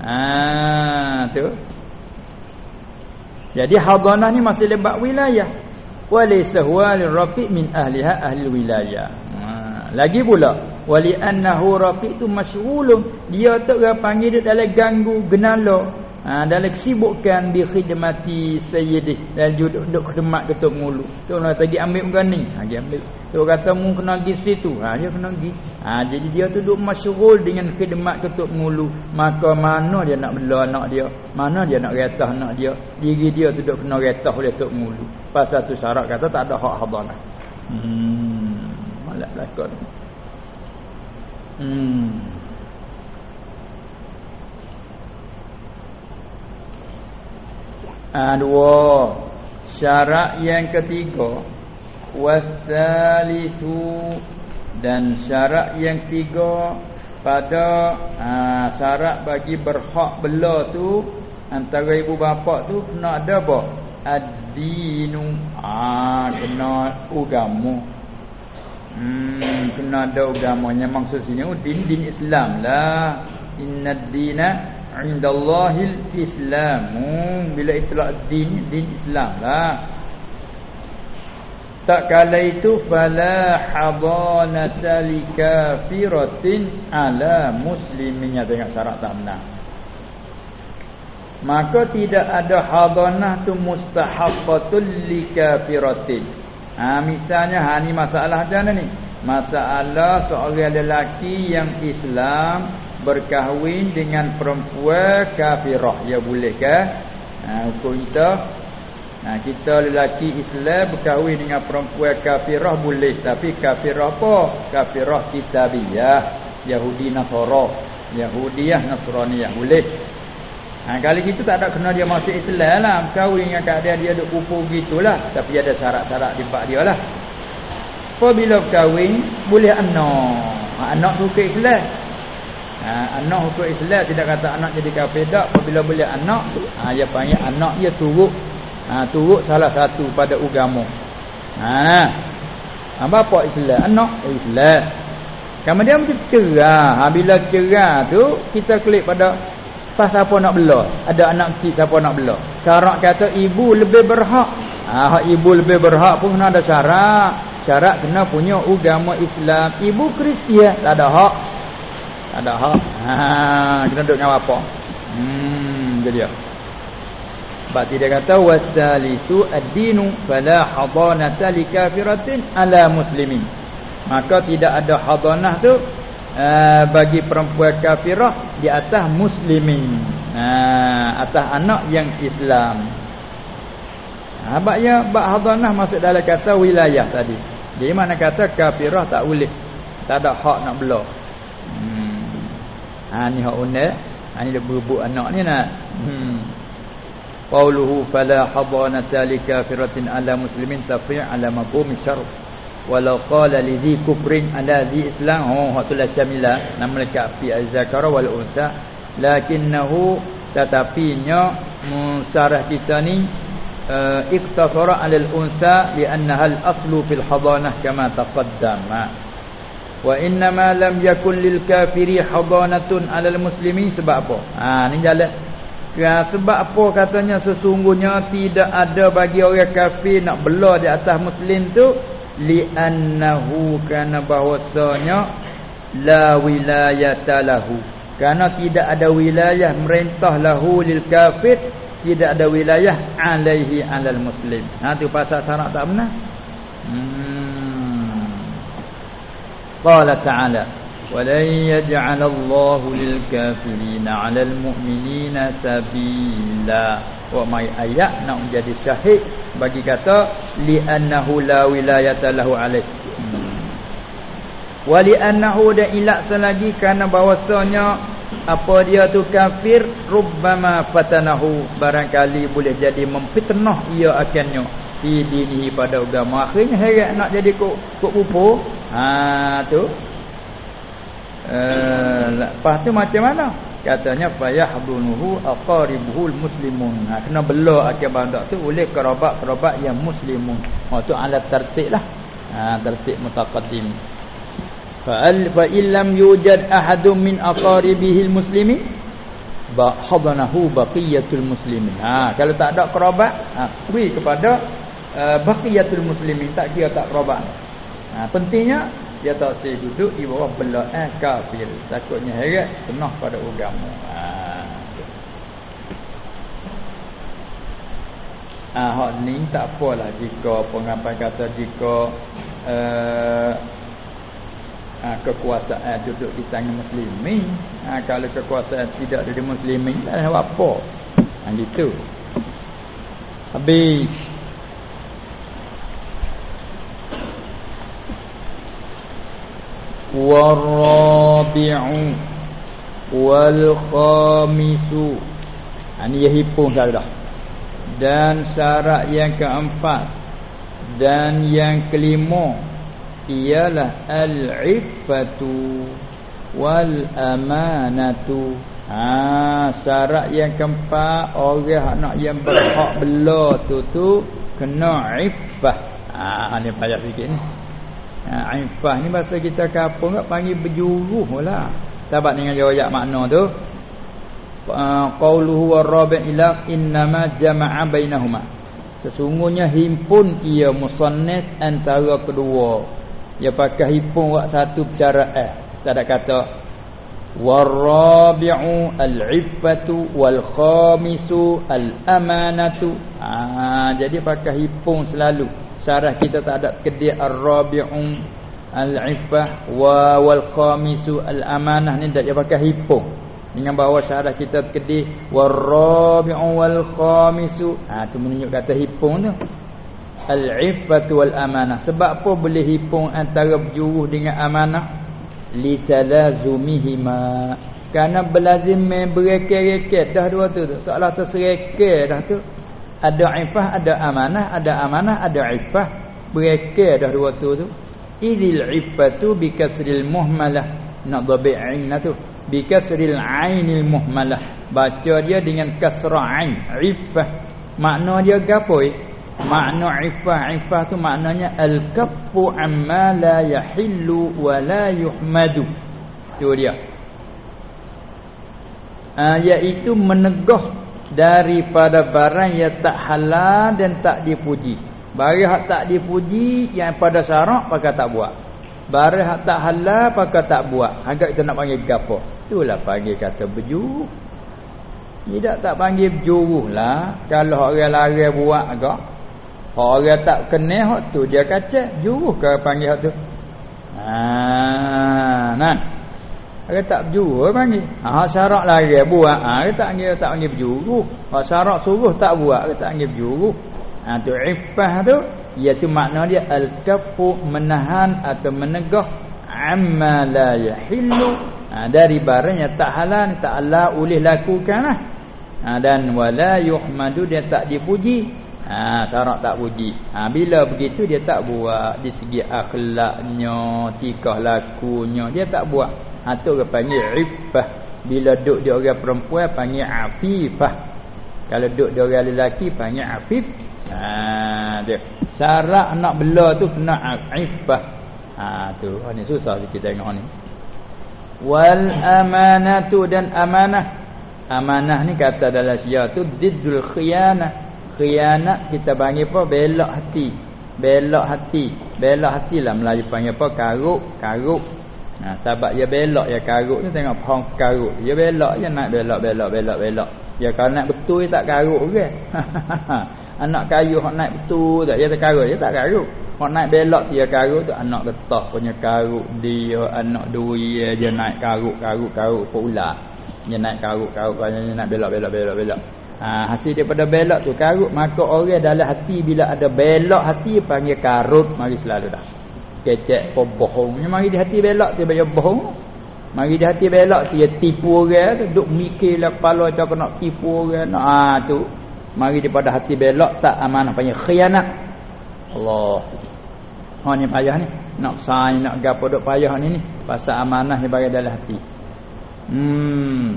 Ha tu. Jadi hadanah ni masih lebat wilayah. Walaysa huwa lirafiq min ahliha ahli wilayah. Ha. lagi pula wali annahu rafiq tu masyghulun. Dia tu orang panggil dia dalam ganggu genala ha, dalam kesibukan bi khidmati sayyidi. Dan duduk duduk khidmat ketuk mulu. Tu nak tadi ambil muka ni? Ha dia ambil. Tu kata mu kena pergi situ. Ha dia kena pergi. Ha jadi dia tu duduk masyghul dengan khidmat ketuk mulu. Maka mana dia nak bela anak dia? Mana dia nak retah anak dia? Diri dia tu duduk kena retah oleh tok mulu. Pasal tu syarat kata tak ada hak hadanah hmm malak lakon hmm. Ha, dua. Syarat yang ketiga wasalisu dan syarat yang ketiga pada ha, syarat bagi berhak bela tu antara ibu bapa tu kena ada apa? Ad-dinu. Ah ha, kena agama hmm kena ada agamanya maksud sini din din Islam lah. Inna dina indallahil islamu bila itlaq din din Islam lah. Tak kala itu fala hadanata likafiratin ala muslimin. Tengok syarat tak benar. Maka tidak ada hadanah tu mustahaqqatul likafiratin ha misalnya ha ni masalah macam ni? Masalah seorang lelaki yang Islam berkahwin dengan perempuan kafirah. Ya boleh ke? Ha hukum kita? Ha, kita lelaki Islam berkahwin dengan perempuan kafirah boleh. Tapi kafirah apa? Kafirah kitabiyah Yahudi Nasara. Yahudiah Nasraniyah boleh ha kali kita tak ada kena dia masuk Islam lah. Berkahwin dengan keadaan dia duk kupu gitulah tapi ada syarat-syarat di bab dia lah. Apabila berkahwin boleh anak. Ha, anak tu ke Islam. Ha, anak hukum Islam. Tidak kata anak jadi kafir tak. Apabila boleh anak ha, dia panggil anak dia turut ha, turut salah satu pada agama. Ha. Apa Islam anak Islam. Kemudian macam cerah ha, bila cerah tu kita klik pada pas siapa nak bela ada anak kecil siapa nak bela syarat kata ibu lebih berhak. Ha, ibu lebih berhak pun kena ada syarat syarat kena punya agama Islam. Ibu Kristian. Tak ada hak. Ada hak. Ha kita duduk dengan apa hmm jadi ya sebab dia kata wasalitu ad-dinu fala hadanata likafiratin ala muslimin. Maka tidak ada hadanah tu uh, bagi perempuan kafirah di atas muslimin uh, atas anak yang Islam Habaknya bab hadanah masuk dalam kata wilayah tadi. Di mana kata kafirah tak boleh. Tak ada hak nak belah. Hmm. Ha ni hak undang. Ha ni berebut anak ni nak. Hmm. Qauluhu fala hadanata likafiratin ala muslimin tafi' ala maqum syarf. Walau qala li dhi kufrin ala dhi islam oh hatulah syamila nama dekat fi az-zakara wal unsa. Lakinnahu tetapinya musarah kita ni uh, iktasara ala al-unsa li'annaha al-aslu fil hadanah kama taqaddama. Wa inna ma lam yakul lil kafiri hadanatun alal muslimin sebab apa? Ha ni jalan. Ya, sebab apa katanya sesungguhnya tidak ada bagi orang kafir nak bela di atas muslim tu li'annahu kana bahwasanya la wilayata lahu. Kerana tidak ada wilayah merintah lahu lil kafir tidak ada wilayah alaihi alal muslim. Ha tu pasal syarat tak benar hmm. Qala ta'ala. ولن يجعل الله للكافرين على المؤمنين سبيلا وما ayat nak menjadi syahid bagi kata li annahu la wilayata lahu alaih wa li annahu da ilak selagi kerana bahwasanya apa dia tu kafir rubbama fatanahu barangkali boleh jadi memfitnah ia akannya fi dinihi pada agama akhirnya heret nak jadi kok kok pupu ha tu eh lepas tu macam mana? Katanya fayahdunuhu aqaribuhul muslimun. Ha, kena bela akhir badak tu oleh kerabat-kerabat yang muslimun. Ha tu ala tertib lah. Ha tertib mutaqaddim. Fa al fa illam yujad ahadun min aqaribihil muslimin ba hadanahu baqiyatul muslimin. Ha kalau tak ada kerabat ha beri kepada uh, baqiyatul muslimin. Tak kira tak kerabat ha pentingnya dia tak boleh duduk di bawah belah eh kafir. Takutnya heret penuh pada agama. Ha ah ha, hak ni tak apalah jika pengapai kata jika uh, ha, kekuasaan duduk di tangan muslimin. Ha, kalau kekuasaan tidak ada di muslimin tak ada apa? Ha, gitu. Habis warabi'u wal khamisu ini ya hipung dah. Dan syarat yang keempat dan yang kelima ialah al-iffatu wal amanatu ha syarat yang keempat orang nak yang berhak bela tu tu kena iffah. Ha ni payah sikit ni Ha, Aifah ni bahasa kita kampung tak panggil berjuruh lah. Tabat dengan jawab makna tu. Ha, qauluhu warabi' ila innama jama'a bainahuma. Sesungguhnya himpun ia musannif antara kedua. Dia pakai himpun buat satu bicara eh. Tak ada kata warabi'u al-iffatu wal khamisu al-amanatu. Ha, jadi pakai himpun selalu syarah kita tak ada kedih ar-rabi'un al-iffah wa wal khamisu al-amanah ni tak pakai hipung dengan bawa syarah kita kedih war-rabi'u wal khamisu ha tu menunjuk kata hipung tu. Al-iffatu wal amanah sebab apa boleh hipung antara berjuruh dengan amanah? Li talazumihima kerana berlazim bereke-reke dah dua tu tu. Seolah tersereke dah tu ada ifah ada amanah ada amanah ada ifah mereka dah dua tu tu. Idil ifatu bi kasril muhmalah dhabi ain tu. Bi kasril ainil muhmalah. Baca dia dengan kasrah ain. Ifah makna dia gapo makna ifah ifah tu maknanya al kaffu amma la yahillu wa la yuhmadu. Tu dia. Uh, iaitu menegah daripada barang yang tak halal dan tak dipuji. Barang yang tak dipuji yang pada syarak pakai tak buat. Barang yang tak halal pakai tak buat. Agak kita nak panggil gapo? Itulah panggil kata berjuruh. Tidak tak panggil berjuruh lah. Kalau orang lari buat agak. Orang tak kenal hak tu dia kacau. Juruh ke panggil hak tu? Ha, nah. Dia tak berjuru dia panggil. Ha syarat lagi buat. Ha dia tak panggil tak panggil berjuru. Ha syarat suruh tak buat dia tak panggil berjuru. Ha tu iffah tu iaitu makna dia al-kaffu menahan atau menegah amma la yahillu ha, dari barang yang tak halal tak Allah boleh lakukanlah. Ha dan wala yuhmadu dia tak dipuji. Ha syarat tak puji. Ha bila begitu dia tak buat di segi akhlaknya, tikah lakunya dia tak buat. Atau ha, orang panggil iffah. Bila duduk dia orang perempuan panggil afifah. Kalau duduk dia orang lelaki panggil afif. Ha, dia. Syarat nak bela tu kena iffah. Ha, tu. Ini susah kita tengok ni. Wal amanatu dan amanah. Amanah ni kata dalam syiar tu Diddul khiyanah Khiyanah kita panggil apa? Belok hati. Belok hati. Belok hati lah Melayu panggil apa? Karuk. Karuk Nah, sebab dia belok ya karuk ni tengok pohon karuk. Dia belok je nak belok belok belok belok. Ya kalau nak betul dia tak karuk ke. anak kayu hok naik betul tak dia tak karuk, dia tak karuk. Hok naik belok dia karuk tu anak getah punya karuk dia anak duri dia naik karuk karuk karuk pula. Dia naik karuk karuk dia nak belok belok belok belok. Ha, hasil daripada belok tu karuk maka orang dalam hati bila ada belok hati panggil karut mari selalu dah kecek kau bohong. Ni mari di hati belak dia bayar bohong. Mari di hati belak dia tipu orang tu. Duk mikir lah kepala macam kena tipu orang. Nah ha, tu. Mari daripada hati belak tak amanah. Panggil khianat? Allah. Ha ni payah ni. Nak sain nak gapo duk payah ni ni. Pasal amanah ni bagi dalam hati. Hmm.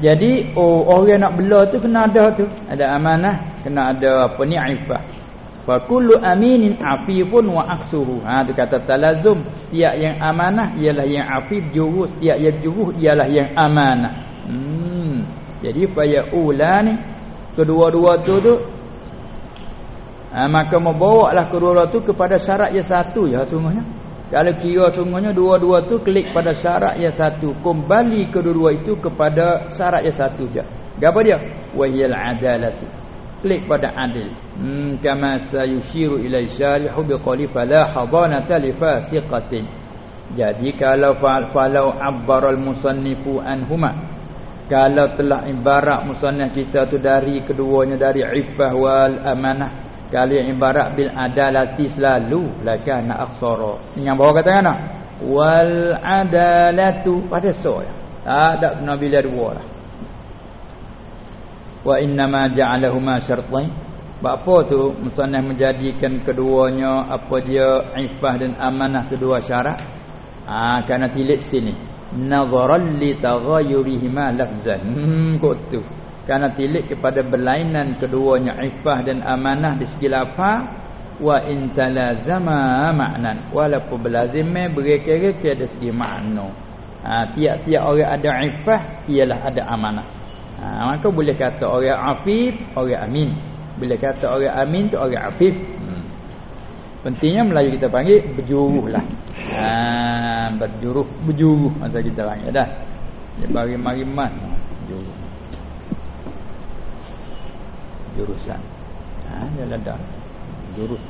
Jadi oh, orang nak bela tu kena ada tu. Ada amanah kena ada apa ni ifah fa kullu aminin afifun wa aksuhu ha tu kata talazum setiap yang amanah ialah yang afif juru setiap yang juru ialah yang amanah hmm jadi fa ya ni kedua-dua tu tu ha, maka membawa lah kedua-dua tu kepada syarat yang satu ya sungguhnya kalau kira sungguhnya dua-dua tu klik pada syarat yang satu. Kembali kedua-dua itu kepada syarat yang satu je. Apa dia? Wahiyal adalatu. Klik pada adil. Hmm, kama sayushiru ilai syarihu biqali fala hadanata li fasiqatin. Jadi kalau falau abbaral musannifu anhuma. Kalau telah ibarat musannif kita tu dari keduanya dari iffah wal amanah Kali yang ibarat bil adalati selalu lakana aksara. Yang bawah kata kan? Wal adalatu pada so ya. Tak ada kena bila dua lah. Wa inna ma ja'alahuma syartain. Apa tu musannaf menjadikan keduanya apa dia ifah dan amanah kedua syarat? Ah ha, kerana tilik sini. Nazaran li taghayyurihima lafzan. Hmm kok tu kerana tilik kepada berlainan keduanya ifah dan amanah di segi lafaz wa in talazama ma'nan walaupun berlazim berkira-kira dari segi makna ha, tiap-tiap orang ada ifah ialah ada amanah ha, maka boleh kata orang afif orang amin. Boleh kata orang amin tu orang afif. Hmm. pentingnya Melayu kita panggil berjuruh lah. Ha, berjuruh berjuruh masa kita panggil dah. Bagi mariman. Berjuruh. Jurusan. Ha dia ada. Jurus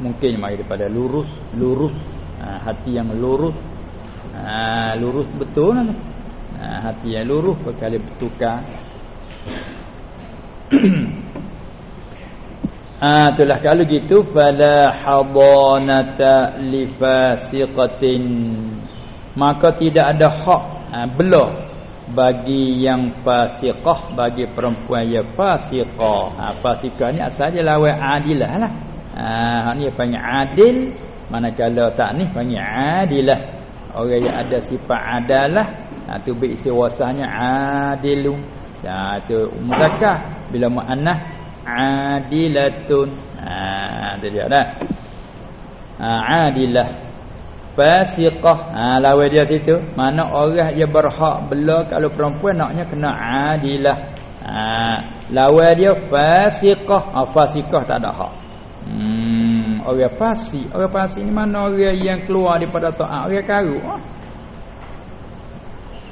mungkin mai daripada lurus lurus. Ha, hati yang lurus. Ha, lurus betul ha, hati yang lurus berkali bertukar. Ah itulah kalau gitu pada hadanata lifasiqatin maka tidak ada hak ha, belum bagi yang fasiqah bagi perempuan yang fasiqah. Ha fasiqah ni asalnya lawan adilah lah. Ha ni panggil adil. Manakala tak ni panggil adilah. Orang yang ada sifat adalah ha tu bi wasahnya adilu ha tu muzakkar bila muannah adilatun. Ha tu dia dah. Ha adilah. Fasiqah. Ha lawan dia situ. Mana orang yang berhak bela kalau perempuan naknya kena adilah. Ha lawan dia fasiqah. Ha fasiqah tak ada hak. Hmm orang fasik. Orang fasik ni mana orang yang keluar daripada taat? Orang karuk ha?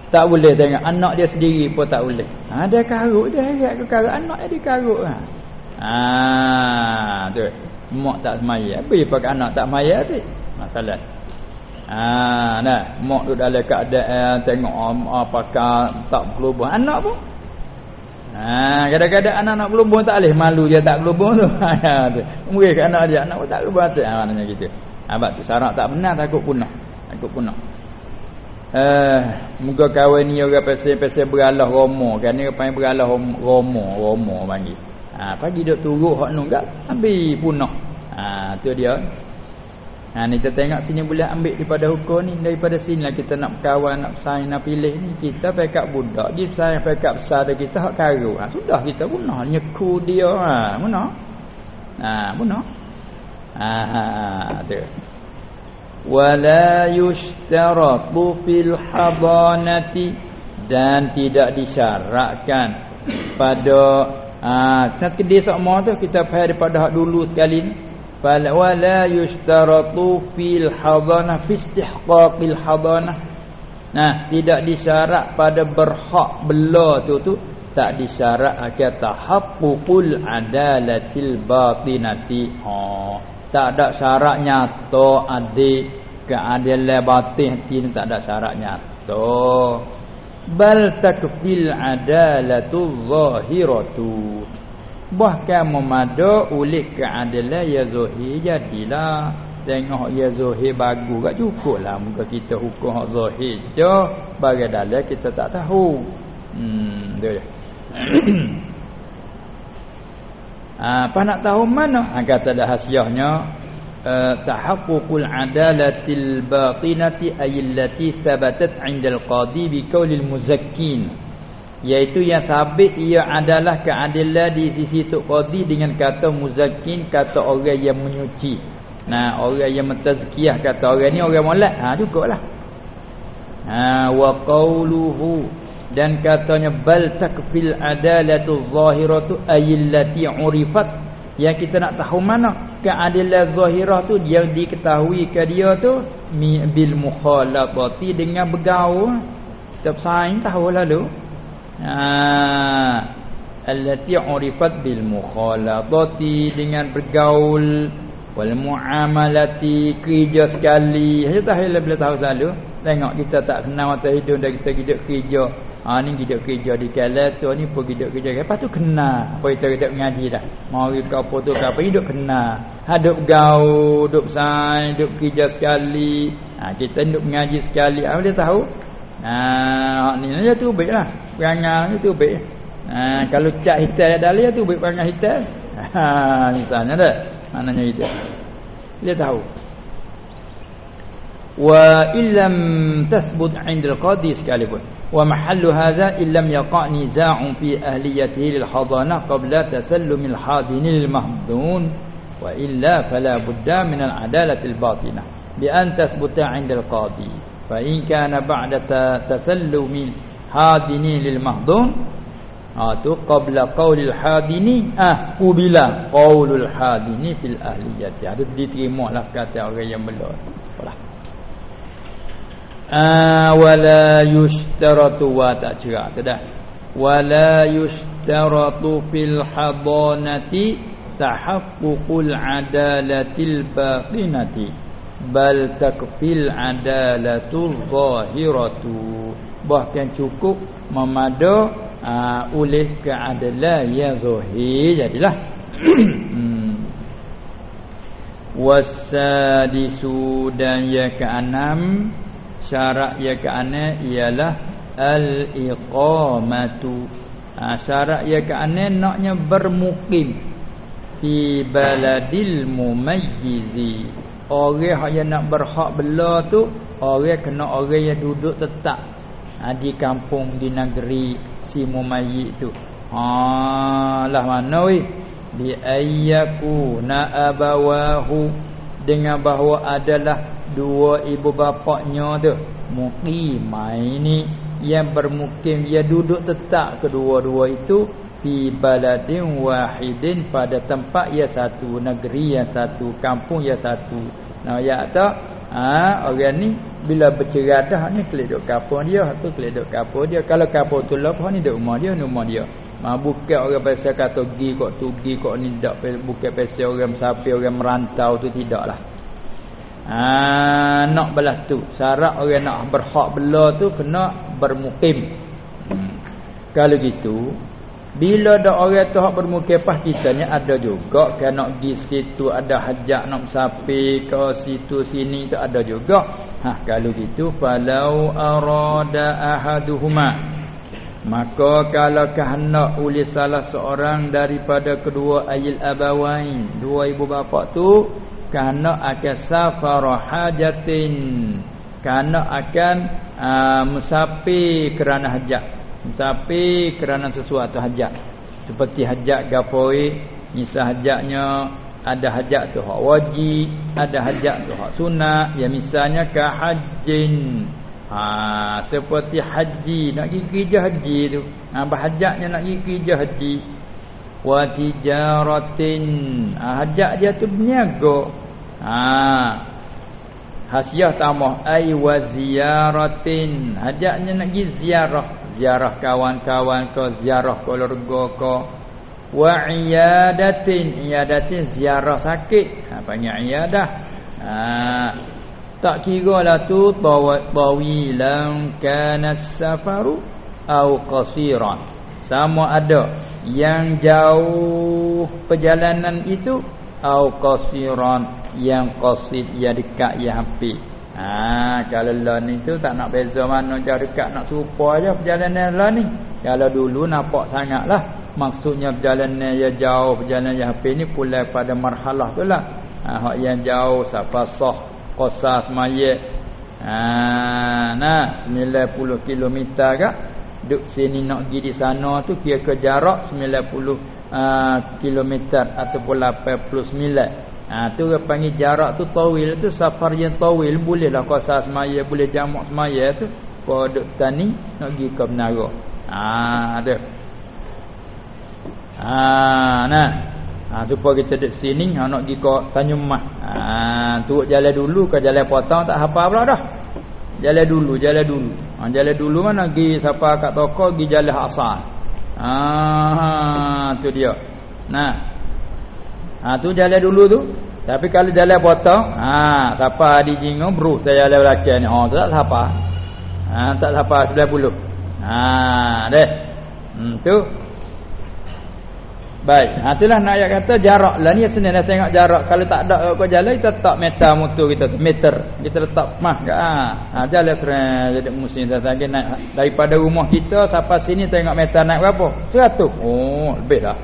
Tak boleh tengok anak dia sendiri pun tak boleh ha dia karuk dia heret ke karuk anak dia karuk ha ha tu mak tak semaya apa dia anak tak semaya tu masalah Ha nah, mak duduk dalam keadaan tengok oh, apakah tak berlubung anak pun. Ha kadang-kadang anak nak berlubung tak leh malu dia tak berlubung tu. Ha tu. Mungkin ke anak dia anak pun tak berlubung tu. Ha maknanya gitu. Ha bab tu syarat tak benar takut punah. Takut punah. Eh muka kawan ni orang pasal-pasal beralah romo kan ni panggil beralah romo romo panggil. Ha pagi duk turut hak nunggak habis punah. Ha tu dia Ha ni kita tengok sini boleh ambil daripada hukum ni daripada sini lah kita nak berkawan nak bersaing nak pilih ni kita pekat budak dia bersaing pekat besar dah kita hak karu. Ha sudah kita punah nyeku dia ha punah. Ha punah. Ha ha tu. Wala yushtaratu fil hadanati. Dan tidak disyaratkan pada ah ha, kedai sama tu kita faham daripada hak dulu sekali ni. Wala yushtaratu fil hadanah fi istihqaqil hadanah. Nah tidak disyarat pada berhak bela tu tu tak disyarat akan tahaqququl adalatil batinati. Ha tak ada syarat nyata adik. Keadilan batin ini tak ada syarat nyata bal takfil adalatu zahiratu. Bahkan memada ulik keadilan ya zahir jadilah. Tengok ya zahir bagus gak cukuplah muka kita hukum hak zahir je. Bagi dalam kita tak tahu. Hmm dia ah, apa nak tahu mana? Ha, kata dah hasiahnya uh, tahaqququl adalatil batinati ayillati thabatat 'inda al-qadi bi qaulil muzakkin. Iaitu yang sabit ia adalah keadilan di sisi tok qadi dengan kata muzakkin kata orang yang menyuci. Nah orang yang mentazkiyah kata orang ni orang molek. Ha cukuplah. Ha wa qauluhu dan katanya bal takfil adalatu zahiratu ayillati urifat. Yang kita nak tahu mana keadilan zahirah tu dia diketahui ke dia tu bil mukhalatati dengan bergaul. Kita sain tahu lalu. Ha. Allati urifat bil mukhalatati dengan bergaul. Wal muamalati kerja sekali. Hanya tahu bila tahu selalu tengok kita tak kenal mata hidung dan kita hidup kerja Ha ni hidup kerja di kalah tu ni pergi hidup kerja. Lepas tu kena apa kita hidup mengaji dah. Mau ke apa tu ke apa hidup kena. Hidup gaul, hidup sai, hidup kerja sekali. Ha kita hidup mengaji sekali. Ha dia tahu. Ha ni dia tu baiklah. Perangai tu baik. Ha kalau cat hitam ada dia tu baik perangai hitam. Ha misalnya dah. Maknanya itu. Dia tahu. Wa illam tasbut 'inda al-qadi sekalipun. ومحل هذا إن لم يقع نزاع في أهليته للحضانة قبل تسلم الحاضن المهضون وإلا فلا بد من العدالة الباطنة بأن تثبت عند القاضي. فإن كان بعد تسلم الحاضن للمهضون قبل قول الحاضن آه قبل قول الحاضن في الأهلية. هذا diterima lah kata orang yang Ah, wala yushtaratu wa tak cerak ke dah wala yushtaratu fil hadanati tahaqququl adalatil baqinati bal takfil adalatul zahiratu. Bahkan cukup memada uh, oleh keadilan yang zahir jadilah. Hmm. wasadisu dan yang keenam syarat yang keane ialah al-iqamatu. Ha, syarat yang keane naknya bermukim. Fi baladil mumayyizi. Orang yang nak berhak bela tu orang kena orang yang duduk tetap. Ha, di kampung di negeri si mumayyiz tu. Ha lah mana weh? Bi ayyaku na abawahu. Dengan bahawa adalah dua ibu bapaknya tu. Muqimai ini yang bermukim dia duduk tetap kedua-dua itu fi baladin wahidin pada tempat yang satu negeri yang satu kampung yang satu. Nah ya tak? Ha orang ni bila bercerai dah ni keleduk kapur dia tu keleduk kapur dia. Kalau kapur tu lah ni duk rumah dia rumah dia. Ma bukan orang pasal kata gi kok tu gi kok ni. Dak bukan pasal orang musafir orang merantau tu tidaklah Ha, nak belah tu. Syarat orang nak berhak bela tu kena bermukim. Hmm. kalau gitu bila ada orang tu hak bermukim pas kita ni ada juga kan nak pergi situ ada hajat nak sapi ke situ sini tu ada juga. Ha kalau gitu falau arada ahaduhuma. Maka kalau kehendak oleh salah seorang daripada kedua ayil abawain dua ibu bapa tu karena akan safar hajatin. Karena akan uh, musafir kerana hajat. Musafir kerana sesuatu hajat. Seperti hajat gapoi misal hajatnya ada hajat tu hak wajib ada hajat tu hak sunat. Ya misalnya ke hajin. Ha seperti haji nak pergi kerja haji tu. Ha berhajatnya nak pergi kerja haji wa tijaratin ha, hajat dia tu berniaga. Ha hasiah tamah ai wa ziyaratin hajatnya nak pergi ziarah. Ziarah kawan-kawan ke ziarah keluarga ke wa iyadatin. Iyadatin ziarah sakit. Ha panggil iyadah. Ha tak kira lah tu tawilan kana safaru au qasiran. Sama ada yang jauh perjalanan itu au qasiran yang qasid yang dekat yang hampir ha kalau lah ni tu tak nak beza mana jauh dekat nak serupa aja perjalanan lah ni. Kalau dulu nampak sangatlah. Maksudnya perjalanan yang jauh perjalanan yang hampir ni pulai pada marhalah tu lah. Ha, hak yang jauh siapa sah qasas mayit. Ha nah 90 km gak duk sini nak pergi di sana tu kira ke jarak 90 uh, km ataupun 89 ha tu dia panggil jarak tu tawil tu safar yang tawil boleh lah qasas mayit boleh jamak semaya tu pada tani nak pergi ke menara ha tu ha nah Ha supaya kita duduk sini ha nak pergi ke Tanjung Mas. Ha turut jalan dulu ke jalan potong tak apa pula dah. Jalan dulu, jalan dulu. Ha jalan dulu mana pergi siapa kat toko pergi jalan asal. Ha, ha tu dia. Nah. Ha tu jalan dulu tu. Tapi kalau jalan potong, ha siapa di jingo bro saya jalan belakang ni. Oh tak siapa. Ha tak siapa 90. Ha deh. Hmm tu Baik, ha itulah nak ayat kata jarak lah ni senang dah tengok jarak. Kalau tak ada kau jalan kita letak meter motor kita meter. Kita letak mah ke ha. Ha jalan serang jadi musim dah lagi naik daripada rumah kita sampai sini tengok meter naik berapa? 100. Oh, lebih dah.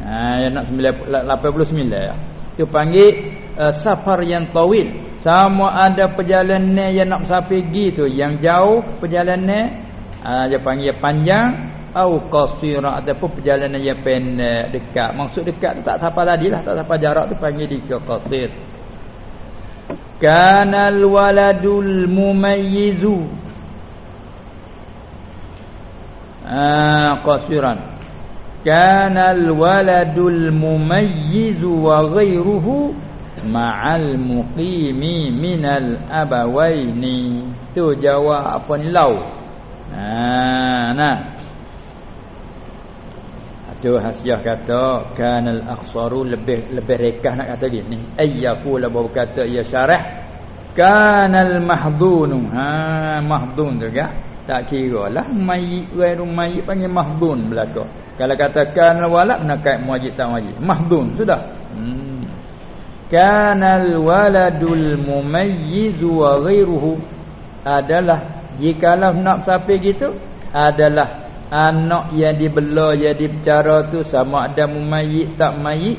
Ha yang nak 89 ya. Itu panggil uh, safar yang tawil. Sama ada perjalanan yang nak sampai pergi tu yang jauh perjalanan ah uh, dia panggil panjang au qasira. Ataupun perjalanan yang pendek dekat. Maksud dekat tu tak siapa tadilah tak siapa jarak tu panggil dia qasir. Kanal waladul mumayyizu. Ah qasiran. Kanal waladul mumayyizu wa ghayruhu ma'al muqimi minal abawaini. Tu jawab apa ni? Lau. Ah nah Tu hasiah kata kanal akhsaru lebih lebih rekah nak kata gini. Ayyaku la bawa kata ia syarah kanal mahdun. Ha mahdun tu kan. Tak kira lah mayit ghairu mayit panggil mahdun belaka. Kalau kata kanal walad nak kait muajib tak muajib. Mahdun sudah. Hmm. Kanal waladul mumayyiz wa ghairuhu adalah jikalau nak sampai gitu adalah anak yang dibela yang dibicara tu sama ada mumayyit tak mayit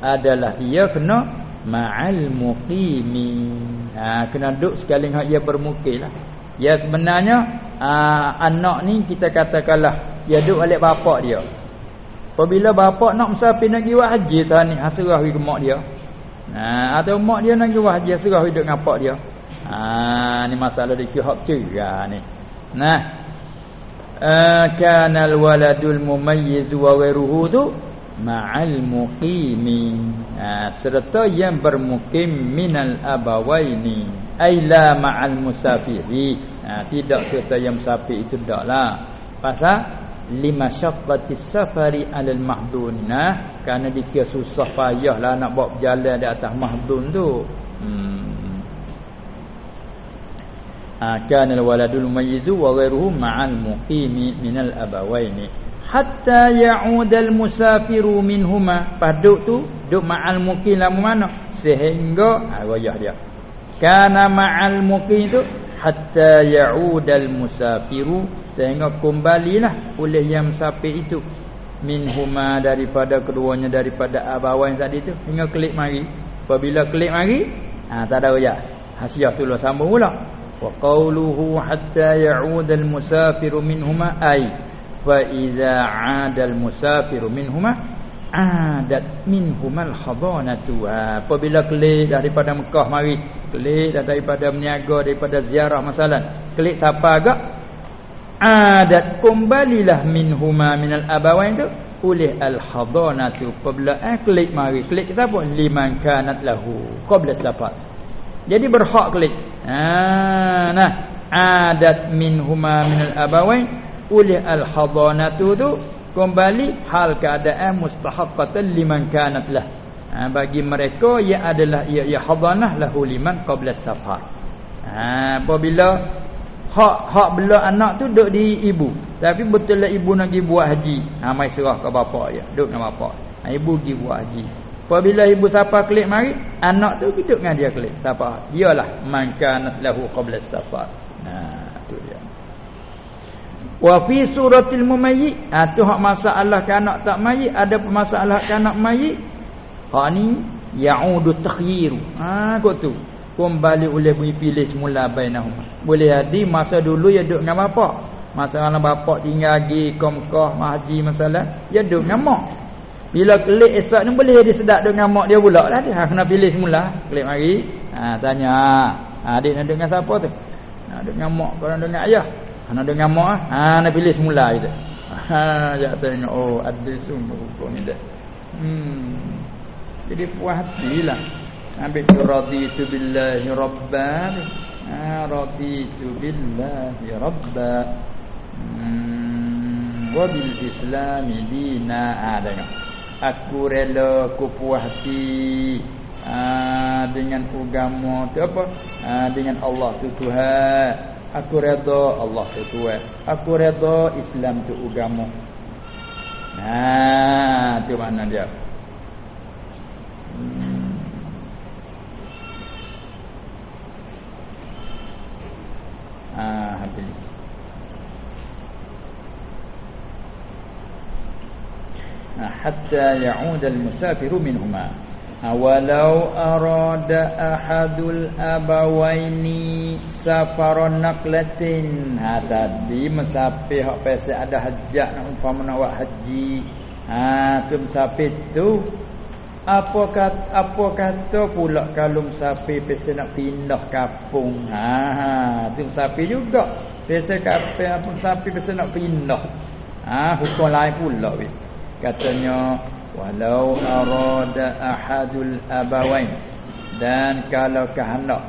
adalah ia kena ma'al muqimi ha kena duduk sekali hak ia bermukil lah. Ya sebenarnya aa, anak ni kita katakanlah dia duduk balik bapak dia. Apabila bapak nak musafir nak pergi haji tah ni ha serah pergi mak dia. Ha atau mak dia nak pergi haji serah hidup dengan pak dia. Ha ni masalah dia hak cerah ni. Nah kana alwaladul mumayyiz wa ghairuhu tu ma'al muqimi serta yang bermukim minal abawaini ai la ma'al musafiri tidak serta yang musafir itu taklah pasal lima syaqqati safari alal mahdun. Nah kerana dia susah payahlah nak bawa berjalan di atas mahdun tu. Hmm kana alwaladul mayyizu wa ghayruhu ma'al muqimi minal abawaini. Hatta ya'ud almusafiru minhuma. Paduk tu duk ma'al muqim lama mana? Sehingga ha wayah dia. Kana ma'al muqim tu hatta ya'ud almusafiru sehingga kembalilah oleh yang musafir itu. Minhuma daripada keduanya daripada abawain tadi tu. Hingga klik mari. Apabila klik mari ha tak ada wayah hasiah tu lah sambung pula وقوله حتى يعود المسافر منهما أي فإذا عاد المسافر منهما adat minhumal khadanatu apabila kelik daripada Mekah mari kelik daripada berniaga daripada ziarah masalan kelik siapa agak adat kembalilah minhuma minal abawain tu oleh al khadanatu apabila eh, kelik mari kelik siapa? Liman kanat lahu qabla siapa? Jadi berhak klik ha nah. Adat minhuma minal abawain. Oleh al hadanatu tu kembali hal keadaan mustahaqqatan liman kanat lah. Ha, bagi mereka ia adalah ia ia hadanah lahu liman qabla safar ha apabila hak hak bela anak tu duduk di ibu. Tapi betul lah ibu nak pergi buat haji. Ha mai serah ke bapak dia. Duduk dengan bapak. Ha, ibu pergi buat haji Apabila ibu siapa klik mari, anak tu hidup dengan dia klik. Siapa? Dialah man kanat lahu qabla safar. Nah, tu dia. Wa fi suratil mumayyit, ha tu hak masalah kanak tak mayit, ada masalah kanak mayit. Ha ni ya'udu takhyir ha kok tu kembali oleh pilih semula bainahum boleh jadi masa dulu ya duduk dengan bapak masa anak bapak tinggal pergi komkah haji masalah ya duduk dengan mak bila kelik esok ni boleh dia sedap dengan mak dia pula lah dia. Kena pilih semula. Kelik mari. Ha tanya. Ha adik nak dengan siapa tu? Nak duduk dengan mak kalau dengan ayah? Nak duduk dengan mak ha nak pilih semula gitu. Ha ya tengok. Oh ada sungguh hukum ni dah hmm. Jadi puas hatilah ambil tu raditu billahi rabban ha raditu billahi rabba. Hmm, wa bil islam dina. Ada ha, aku rela aku puas hati. Ha, dengan agama tu apa? Ha, dengan Allah tu Tuhan. Aku redha Allah tu Tuhan. Aku redha Islam tu agama. Nah, tu mana dia? Ah, habis. Hatta ya'ud al-musafir minhuma. Walau arada ahadul abawaini safaron naqlatin. Ha tadi musafir hak pasal ada hajat nak umpama nak buat haji. Ha tu musafir tu apa kata apa kata pula kalau sapi pesen nak pindah kampung ha ha tu sapi juga pesen kampung apa sapi pesen nak pindah ha hukum lain pula we katanya walau arada ahadul abawain dan kalau kehendak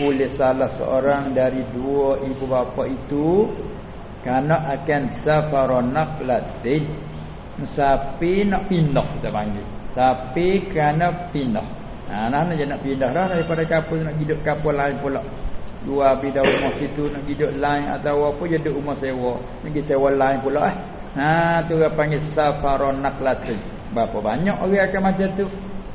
oleh salah seorang dari dua ibu bapa itu kerana akan safaron naqlatin sapi nak pindah kita panggil tapi kerana pindah. Ha nah nak nak pindah dah daripada kapal nak hidup kapal lain pula. Dua pindah rumah situ nak hidup lain atau apa jadi rumah sewa. Pergi sewa lain pula eh. Ha tu dia panggil safaron naqlatin. Berapa banyak orang akan macam tu.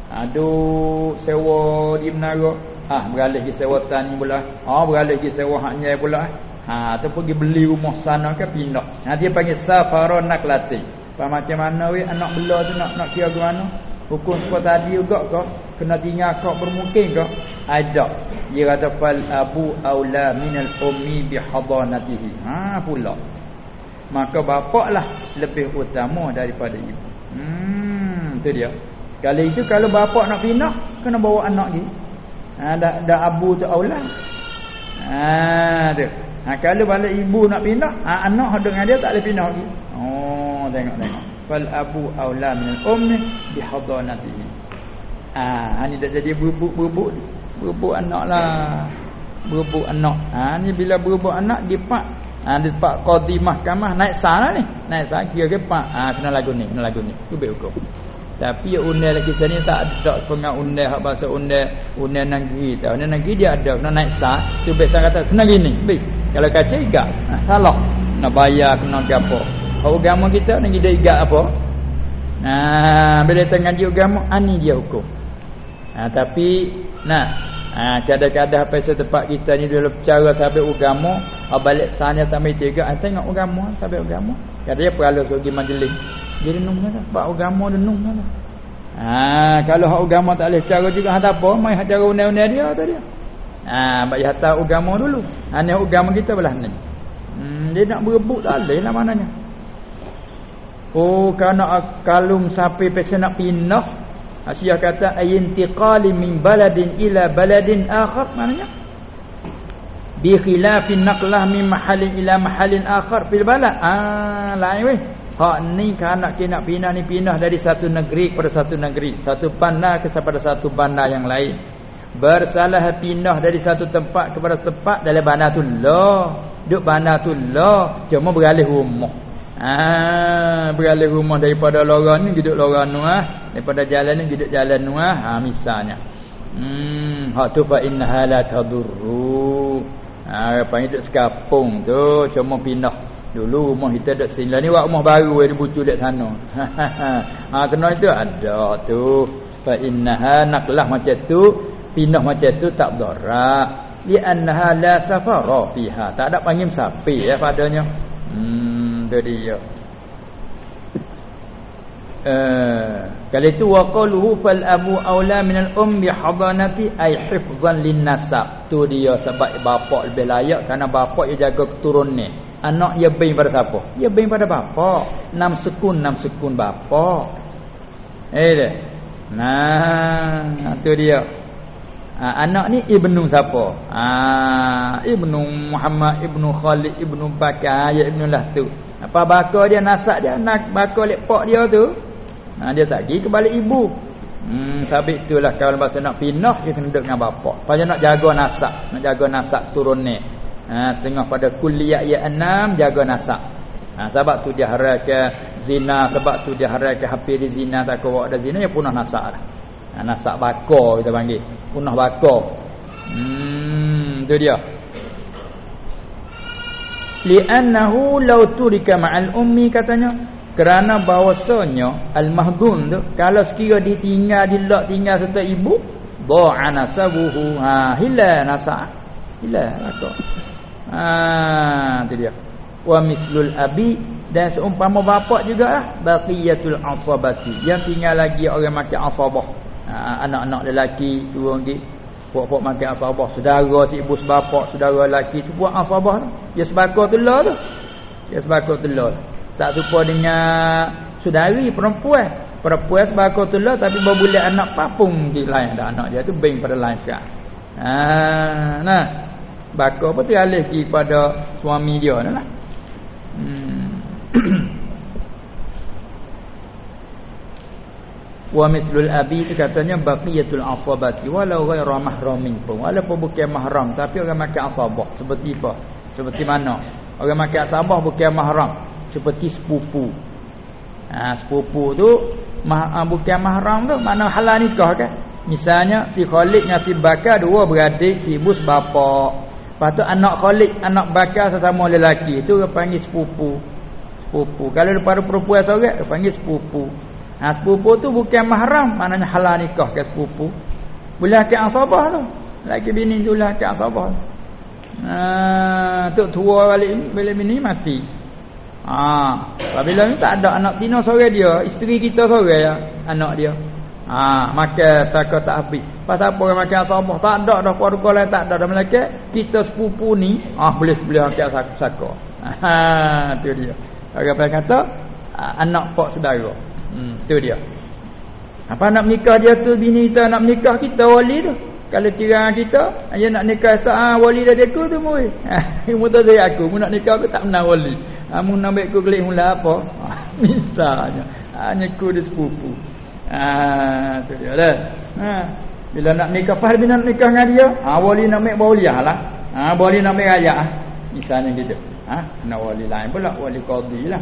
Aduh sewa di menara. Ah beralih ke sewa tani pula. Ah beralih ke sewa haknya pula. Ha tu pergi beli rumah sana ke pindah. Ha dia panggil safaron naqlatin. Macam mana we anak bela tu nak nak kira ke mana? Hukum seperti tadi juga kau kena tinggal kau bermungkin kau ada. Dia kata fal abu aula minal ummi bi hadanatihi. Ha pula. Maka bapaklah lebih utama daripada ibu. Hmm tu dia. Kali itu kalau bapak nak pindah kena bawa anak dia. Ha dah dah abu tu aula. Ha tu. Ha kalau balik ibu nak pindah, ha anak dengan dia tak boleh pindah lagi. Oh tengok tengok fal abu aula min ummi bi hadanatihi ah ha, ni dah jadi bubuk-bubuk bubuk anak lah bubuk anak ha ni bila bubuk anak dipak ha di pak qadi mahkamah naik sah ni. Naik sah kira ke pak? Ha kena lagu ni kena lagu ni. Be hukum. Tapi undang lagi sini tak ada pengah undang hak bahasa undang undang negeri tahu undang negeri dia ada kena naik sah tu sah kata kena gini be kalau kaca ikat ha, salah. Nak bayar kena apa. Agama kita ni dia igat apa? Nah bila tengah dia agama ani dia hukum. Ha, tapi nah ha, kadang-kadang apa yang tempat kita ni dalam cara sampai agama ha, balik sana sampai tiga ha, tengok agama sampai agama. Kata dia perlu pergi majlis. Dia denung lah sebab agama denung lah ha, kalau agama tak boleh cara juga ada apa mai cara undang-undang dia atau dia. Ha, bagi hatta agama dulu. Ha, ni agama kita belah ni. Hmm, dia nak berebut tak boleh lah maknanya. Oh kerana kalum sampai pesen nak pindah Asyik kata ayintiqali min baladin ila baladin akhar maknanya? Bi khilafin naqlah min mahallin ila mahallin akhar. Fil balad ah lain weh. Hak ni kita nak pindah ni pindah dari satu negeri kepada satu negeri. Satu bandar ke kepada satu bandar yang lain. Bersalah pindah dari satu tempat kepada tempat dalam bandar tu lah duk bandar tu lah cuma beralih rumah Ah, beralih rumah daripada lorong ni duduk lorong nu ah, daripada jalan ni duduk jalan nu ah, ha, misalnya. Hmm, hak tu fa innaha la tadurru. Ah, apa duduk sekapung tu, cuma pindah. Dulu rumah kita duduk sini lah ni buat rumah baru yang bucu dekat sana. ha, kena itu ada tu. Fa innaha naklah macam tu, pindah macam tu tak darat. Li annaha la safara fiha. Tak ada panggil sapi ya padanya. Hmm tu dia. Uh, kalau itu waqaluhu fal abu aula min al um bi hadanati ay hifzan lin nasab. Tu dia sebab bapak lebih layak kerana bapak dia jaga keturunan anak dia bin pada siapa? Dia bin pada bapak enam sekun enam sekun bapak eh dia. Nah tu dia. Ha, anak ni ibnu siapa? Ha, ibnu Muhammad ibnu Khalid ibnu Bakar ya ibnu lah tu apa bakar dia nasab dia nak bakar lepok dia tu Ha, dia tak pergi ke balik ibu. Hmm, sabit itulah kalau masa nak pindah dia kena duduk dengan bapak. Pasal nak jaga nasab, nak jaga nasab turun ni. Ha, setengah pada kuliah ya enam jaga nasab. Ha, sebab tu dia harapkan zina, sebab tu dia harapkan hampir zina tak kau ada zina yang punah nasab lah. Ha, nasab bakar kita panggil. Punah bakar. Hmm, tu dia. Li'annahu law turika ma'al ummi katanya. Kerana bahawasanya al-mahdun tu kalau sekira ditinggal dilak tinggal serta ibu dha'a nasabuhu ha hilal nasa hilal atau ha tu dia. Wa mithlul abi dan seumpama bapak jugalah baqiyatul asabati. Yang tinggal lagi orang makan asabah. Ha, anak-anak lelaki tu orang puak-puak makan asabah. Saudara si ibu sebapak saudara lelaki tu buat asabah dia sebakar telur tu. Dia sebakar telur. Tak serupa dengan saudari perempuan. Perempuan sebab tu lah tapi berbulan anak papung di lain dah. Anak dia tu bing pada lain kah ha, nah. Bako apa tu alih kepada suami dia lah hmm. Wa mislul abi tu katanya baqiyatul asabati walau ghairu mahramin pun walaupun bukan mahram tapi orang makan asabah seperti apa seperti mana orang makan asabah bukan mahram seperti sepupu. Ha, sepupu tu mah, uh, bukan mahram tu mana halal nikah kan. Misalnya si Khalid dengan si Bakar dua beradik, si ibu sebapa. Lepas tu anak Khalid, anak Bakar sesama lelaki. Itu dia panggil sepupu. Sepupu. Kalau daripada perempuan seorang, dia panggil sepupu. Ha, sepupu tu bukan mahram, maknanya halal nikah ke sepupu. Boleh ke asabah tu. Lagi bini tu lah ke asabah. Ha, tu tua balik, bila bini mati. Ha, apabila ni tak ada anak tina sore dia, isteri kita sore ya, anak dia. Ha, makan saka tak habis. Pasal apa orang makan sabah tak ada dah keluarga lain tak ada dah melaka. Kita sepupu ni, ah boleh boleh makan saka-saka. Ha, tu dia. Orang apa kata? Anak pak saudara. Hmm, tu dia. Apa nak menikah dia tu bini kita nak menikah kita wali tu. Kalau tirang kita, dia nak nikah sah wali dah deku tu moi. Ha, mu tak saya aku, mu nak nikah aku tak menang wali. Ha, mu nak ambil ku kelik mula apa? Ha, misalnya, hanya ku di sepupu. Ha, tu dia lah. Ha, bila nak nikah pas bila nak nikah dengan dia, ha, wali nak ambil wali lah. Ha, wali nak ambil ayah. Ha. Misalnya gitu. Ha, nak wali lain pula, wali qadhi lah.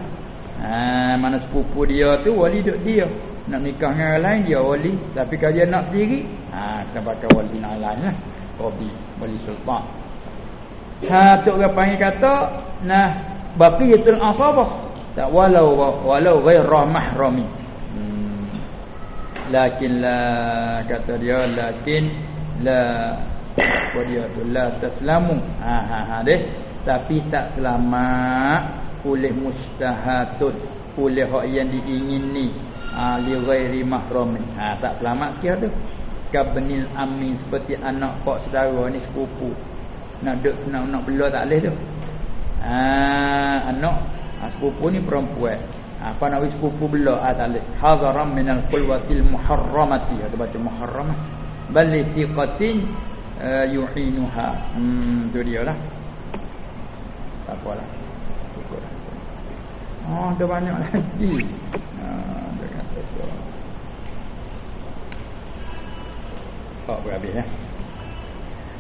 Ha, mana sepupu dia tu wali duk dia. Nak nikah dengan orang lain dia wali. Tapi kalau dia nak sendiri ha kita pakai wali yang lain lah. Wali wali sultan. Ha tu orang panggil kata nah baqiyatul asabah. Tak walau walau ghairah mahrami. Hmm. lakin la kata dia lakin la apa dia tu la taslamu. Ha ha ha deh. Tapi tak selamat oleh mustahatun. Oleh hak yang diingini. Ha, li ghairi mahram ha tak selamat sikit tu. Kabnil amin seperti anak pak saudara ni sepupu. Nak duk nak nak bela tak leh tu. Ha anak ha, sepupu ni perempuan. Ha, apa nak wis sepupu bela ha, tak leh hadaram minal qulwatil muharramati. Ada baca muharramah bal tiqatin uh, yuhinuha hmm tu dia lah. Tak apalah Oh, ada banyak lagi. Tak berhabis ya.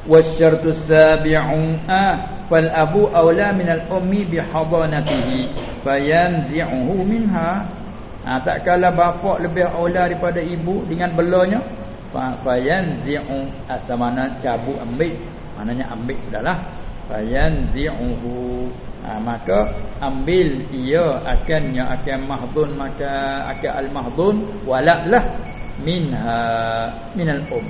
Wasyartu sabi'u ah fal abu aula min al ummi bi hadanatihi fayanzi'uhu minha. Ha, tak kala bapa lebih aula daripada ibu dengan belanya fayanzi'u asamana cabut ambil maknanya ambil sudahlah fayanzi'uhu. Ha, maka ambil ia akannya akan mahdun maka akan al mahdun walaklah minha minal um.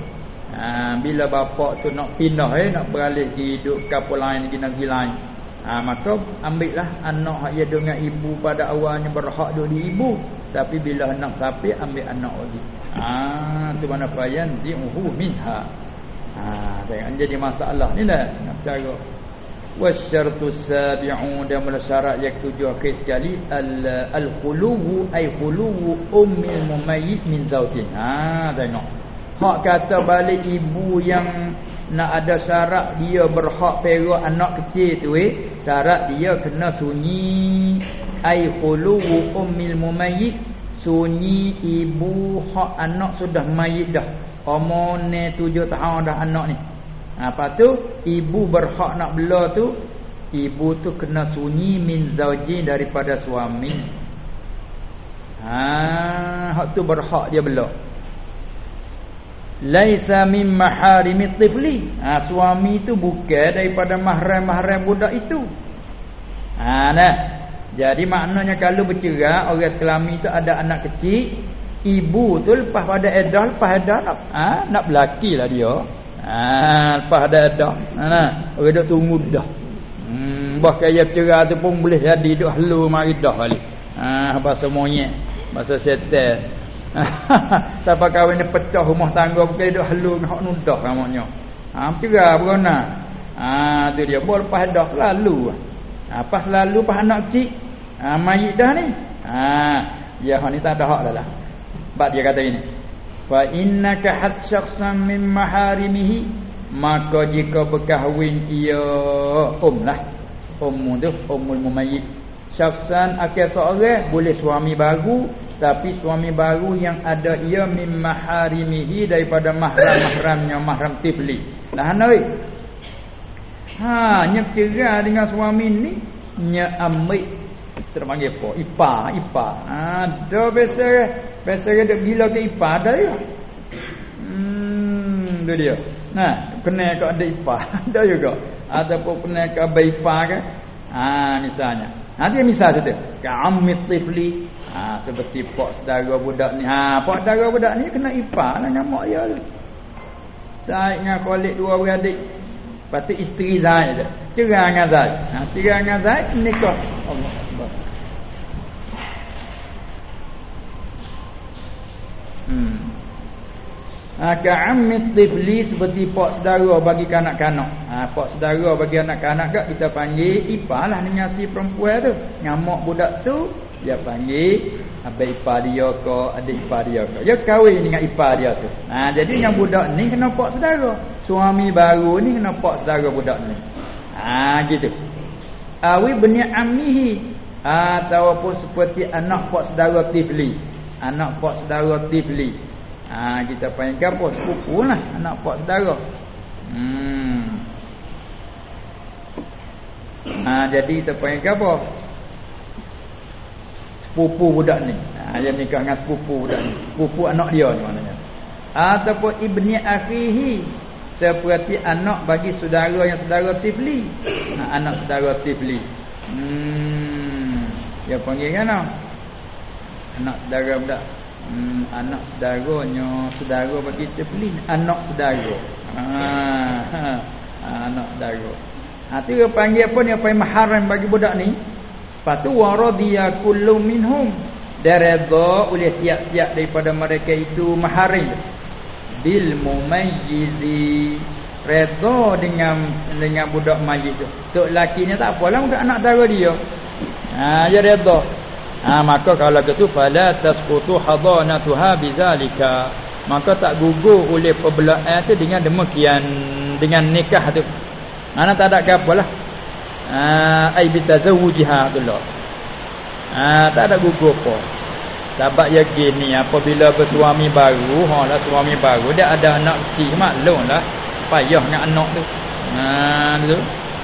Ha, bila bapak tu nak pindah eh nak beralih hidup kapal lain di negeri lain. Ha, maka ambillah anak yang dengan ibu pada awalnya berhak duduk di ibu. Tapi bila nak sapi ambil anak lagi. Ah tu mana payan diuhu minha ah jadi masalah ni lah. Nak cara wasyartu sabi'u. Dan mula syarat yang ketujuh akhir sekali. Al-khuluwu ay khuluwu ummil mumayyit min zawjin. Ha tengok. Hak kata balik ibu yang nak ada syarat dia berhak perak anak kecil tu eh. Syarat dia kena sunyi. Ay khuluwu ummil mumayyit. Sunyi ibu hak anak sudah mayit dah. Umur ni 7 tahun dah anak ni apa tu ibu berhak nak bela tu ibu tu kena sunyi min zauji daripada suami. Ha hak tu berhak dia bela laisa min maharimi tifli. Ha suami tu bukan daripada mahram-mahram budak itu. Ha nah. Jadi maknanya kalau bercerai orang sekelamin tu ada anak kecil ibu tu lepas pada edah lepas edah ha nak berlakilah dia Ha, lepas dah. Ha, nah. Orang duk tunggu dah. Hmm, bah kaya cerah tu pun boleh jadi duk halu mari dah balik. Ha, bahasa monyet, bahasa setan. Siapa kahwin ni pecah rumah tangga bukan duk halu hak nudah namanya. Ha, cerah berona. Ha, tu dia. Boleh lepas dah selalu. Ha, pas selalu pas anak kecil. Ha, mayit dah ni. Ha, ya ni tak ada hak dah lah. Sebab dia kata ini fa innaka had syakhsan min maharimihi maka jika berkahwin ia um lah um tu umul mumayyit. Syakhsan akal seorang boleh suami baru tapi suami baru yang ada ia min maharimihi daripada mahram-mahramnya mahram tifli. Lah noi ha nyek kira dengan suami ni nya ambil terpanggil apa? Ipa ipa. Ha do biasa biasa dia gila ke ipa ada ya hmm tu dia. Nah kena ke ada ipa ada juga. Ataupun kena ke abai ipa ke? Ha misalnya. Ha dia misal tu ka ammit tifli. Ha seperti pak saudara budak ni. Ha pak saudara budak ni kena ipa lah nama dia tu. Zaid dengan Khalid dua beradik. Lepas tu isteri Zaid tu Cerai dengan Zaid ha, Cerai dengan Zaid Nikah Allah Hmm. Ha, Ka'ammit tifli seperti pak saudara bagi kanak-kanak. Ha, pak saudara bagi anak-kanak kat kita panggil ipar lah dengan si perempuan tu. Ngamak budak tu dia panggil apa ipar dia ke adik ipar dia ke. Dia kahwin dengan ipar dia tu. Ha, jadi dengan budak ni kena pak saudara. Suami baru ni kena pak saudara budak ni. Ha gitu. Awi bani ammihi ataupun seperti anak pak saudara tifli anak pak saudara tifli ha kita panggil apa? Sepupu lah anak pak saudara. Hmm. Ha jadi kita panggil apa? Sepupu budak ni. Ha dia nikah dengan sepupu budak ni. Sepupu anak dia ni maknanya. Ataupun ibni akhihi. Seperti anak bagi saudara yang saudara tifli ha, anak saudara tifli hmm. Dia panggil kan anak saudara budak. Hmm, anak saudaranya saudara bagi kita beli anak saudara. Ha, ha, ha anak saudara. Ha tu dia panggil apa apa yang mahram bagi budak ni? Patu waradiya kullu minhum. Darada oleh tiap-tiap daripada mereka itu mahrim bil mumayyizi. Redha dengan dengan budak majid tu. Tok lakinya tak apalah budak anak saudara dia. Ha dia redha ha, maka kalau gitu fala tasqutu hadanatuha bizalika. Maka tak gugur oleh perbelaan tu dengan demikian dengan nikah tu. Mana tak ada apalah ha ai bitazawujiha Allah ha tak ada gugur apa. Sebab ya gini apabila bersuami baru ha lah suami baru dia ada anak kecil maklumlah payah dengan anak tu. Ha tu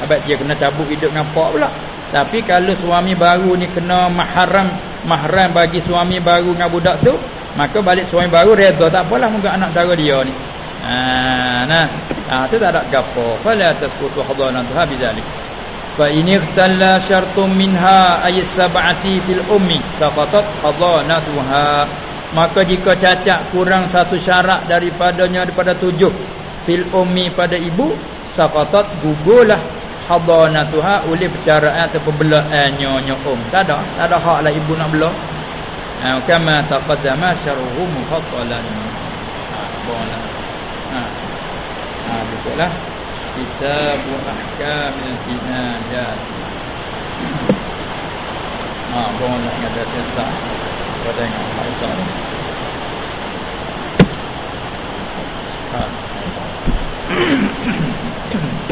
abang dia kena cabut hidup dengan pak pula tapi kalau suami baru ni kena mahram mahram bagi suami baru dengan budak tu, maka balik suami baru redha tak apalah mungkin anak dara dia ni. Ha nah. Ha tu tak ada gapo. Fala tasqutu hadanatuha bizalik. Fa in ikhtalla syartun minha ay sab'ati fil ummi saqatat hadanatuha. Maka jika cacat kurang satu syarat daripadanya daripada tujuh fil ummi pada ibu saqatat gugurlah hadanatuha oleh percaraan atau pembelaannya nya um. Tak ada tak ada hak lah ibu nak bela ha, kama taqaddama syarhu mufassalan ha boleh. Ha. Ha betullah kitab ahkamil jinayat ha boleh ada sesat pada yang masalah ha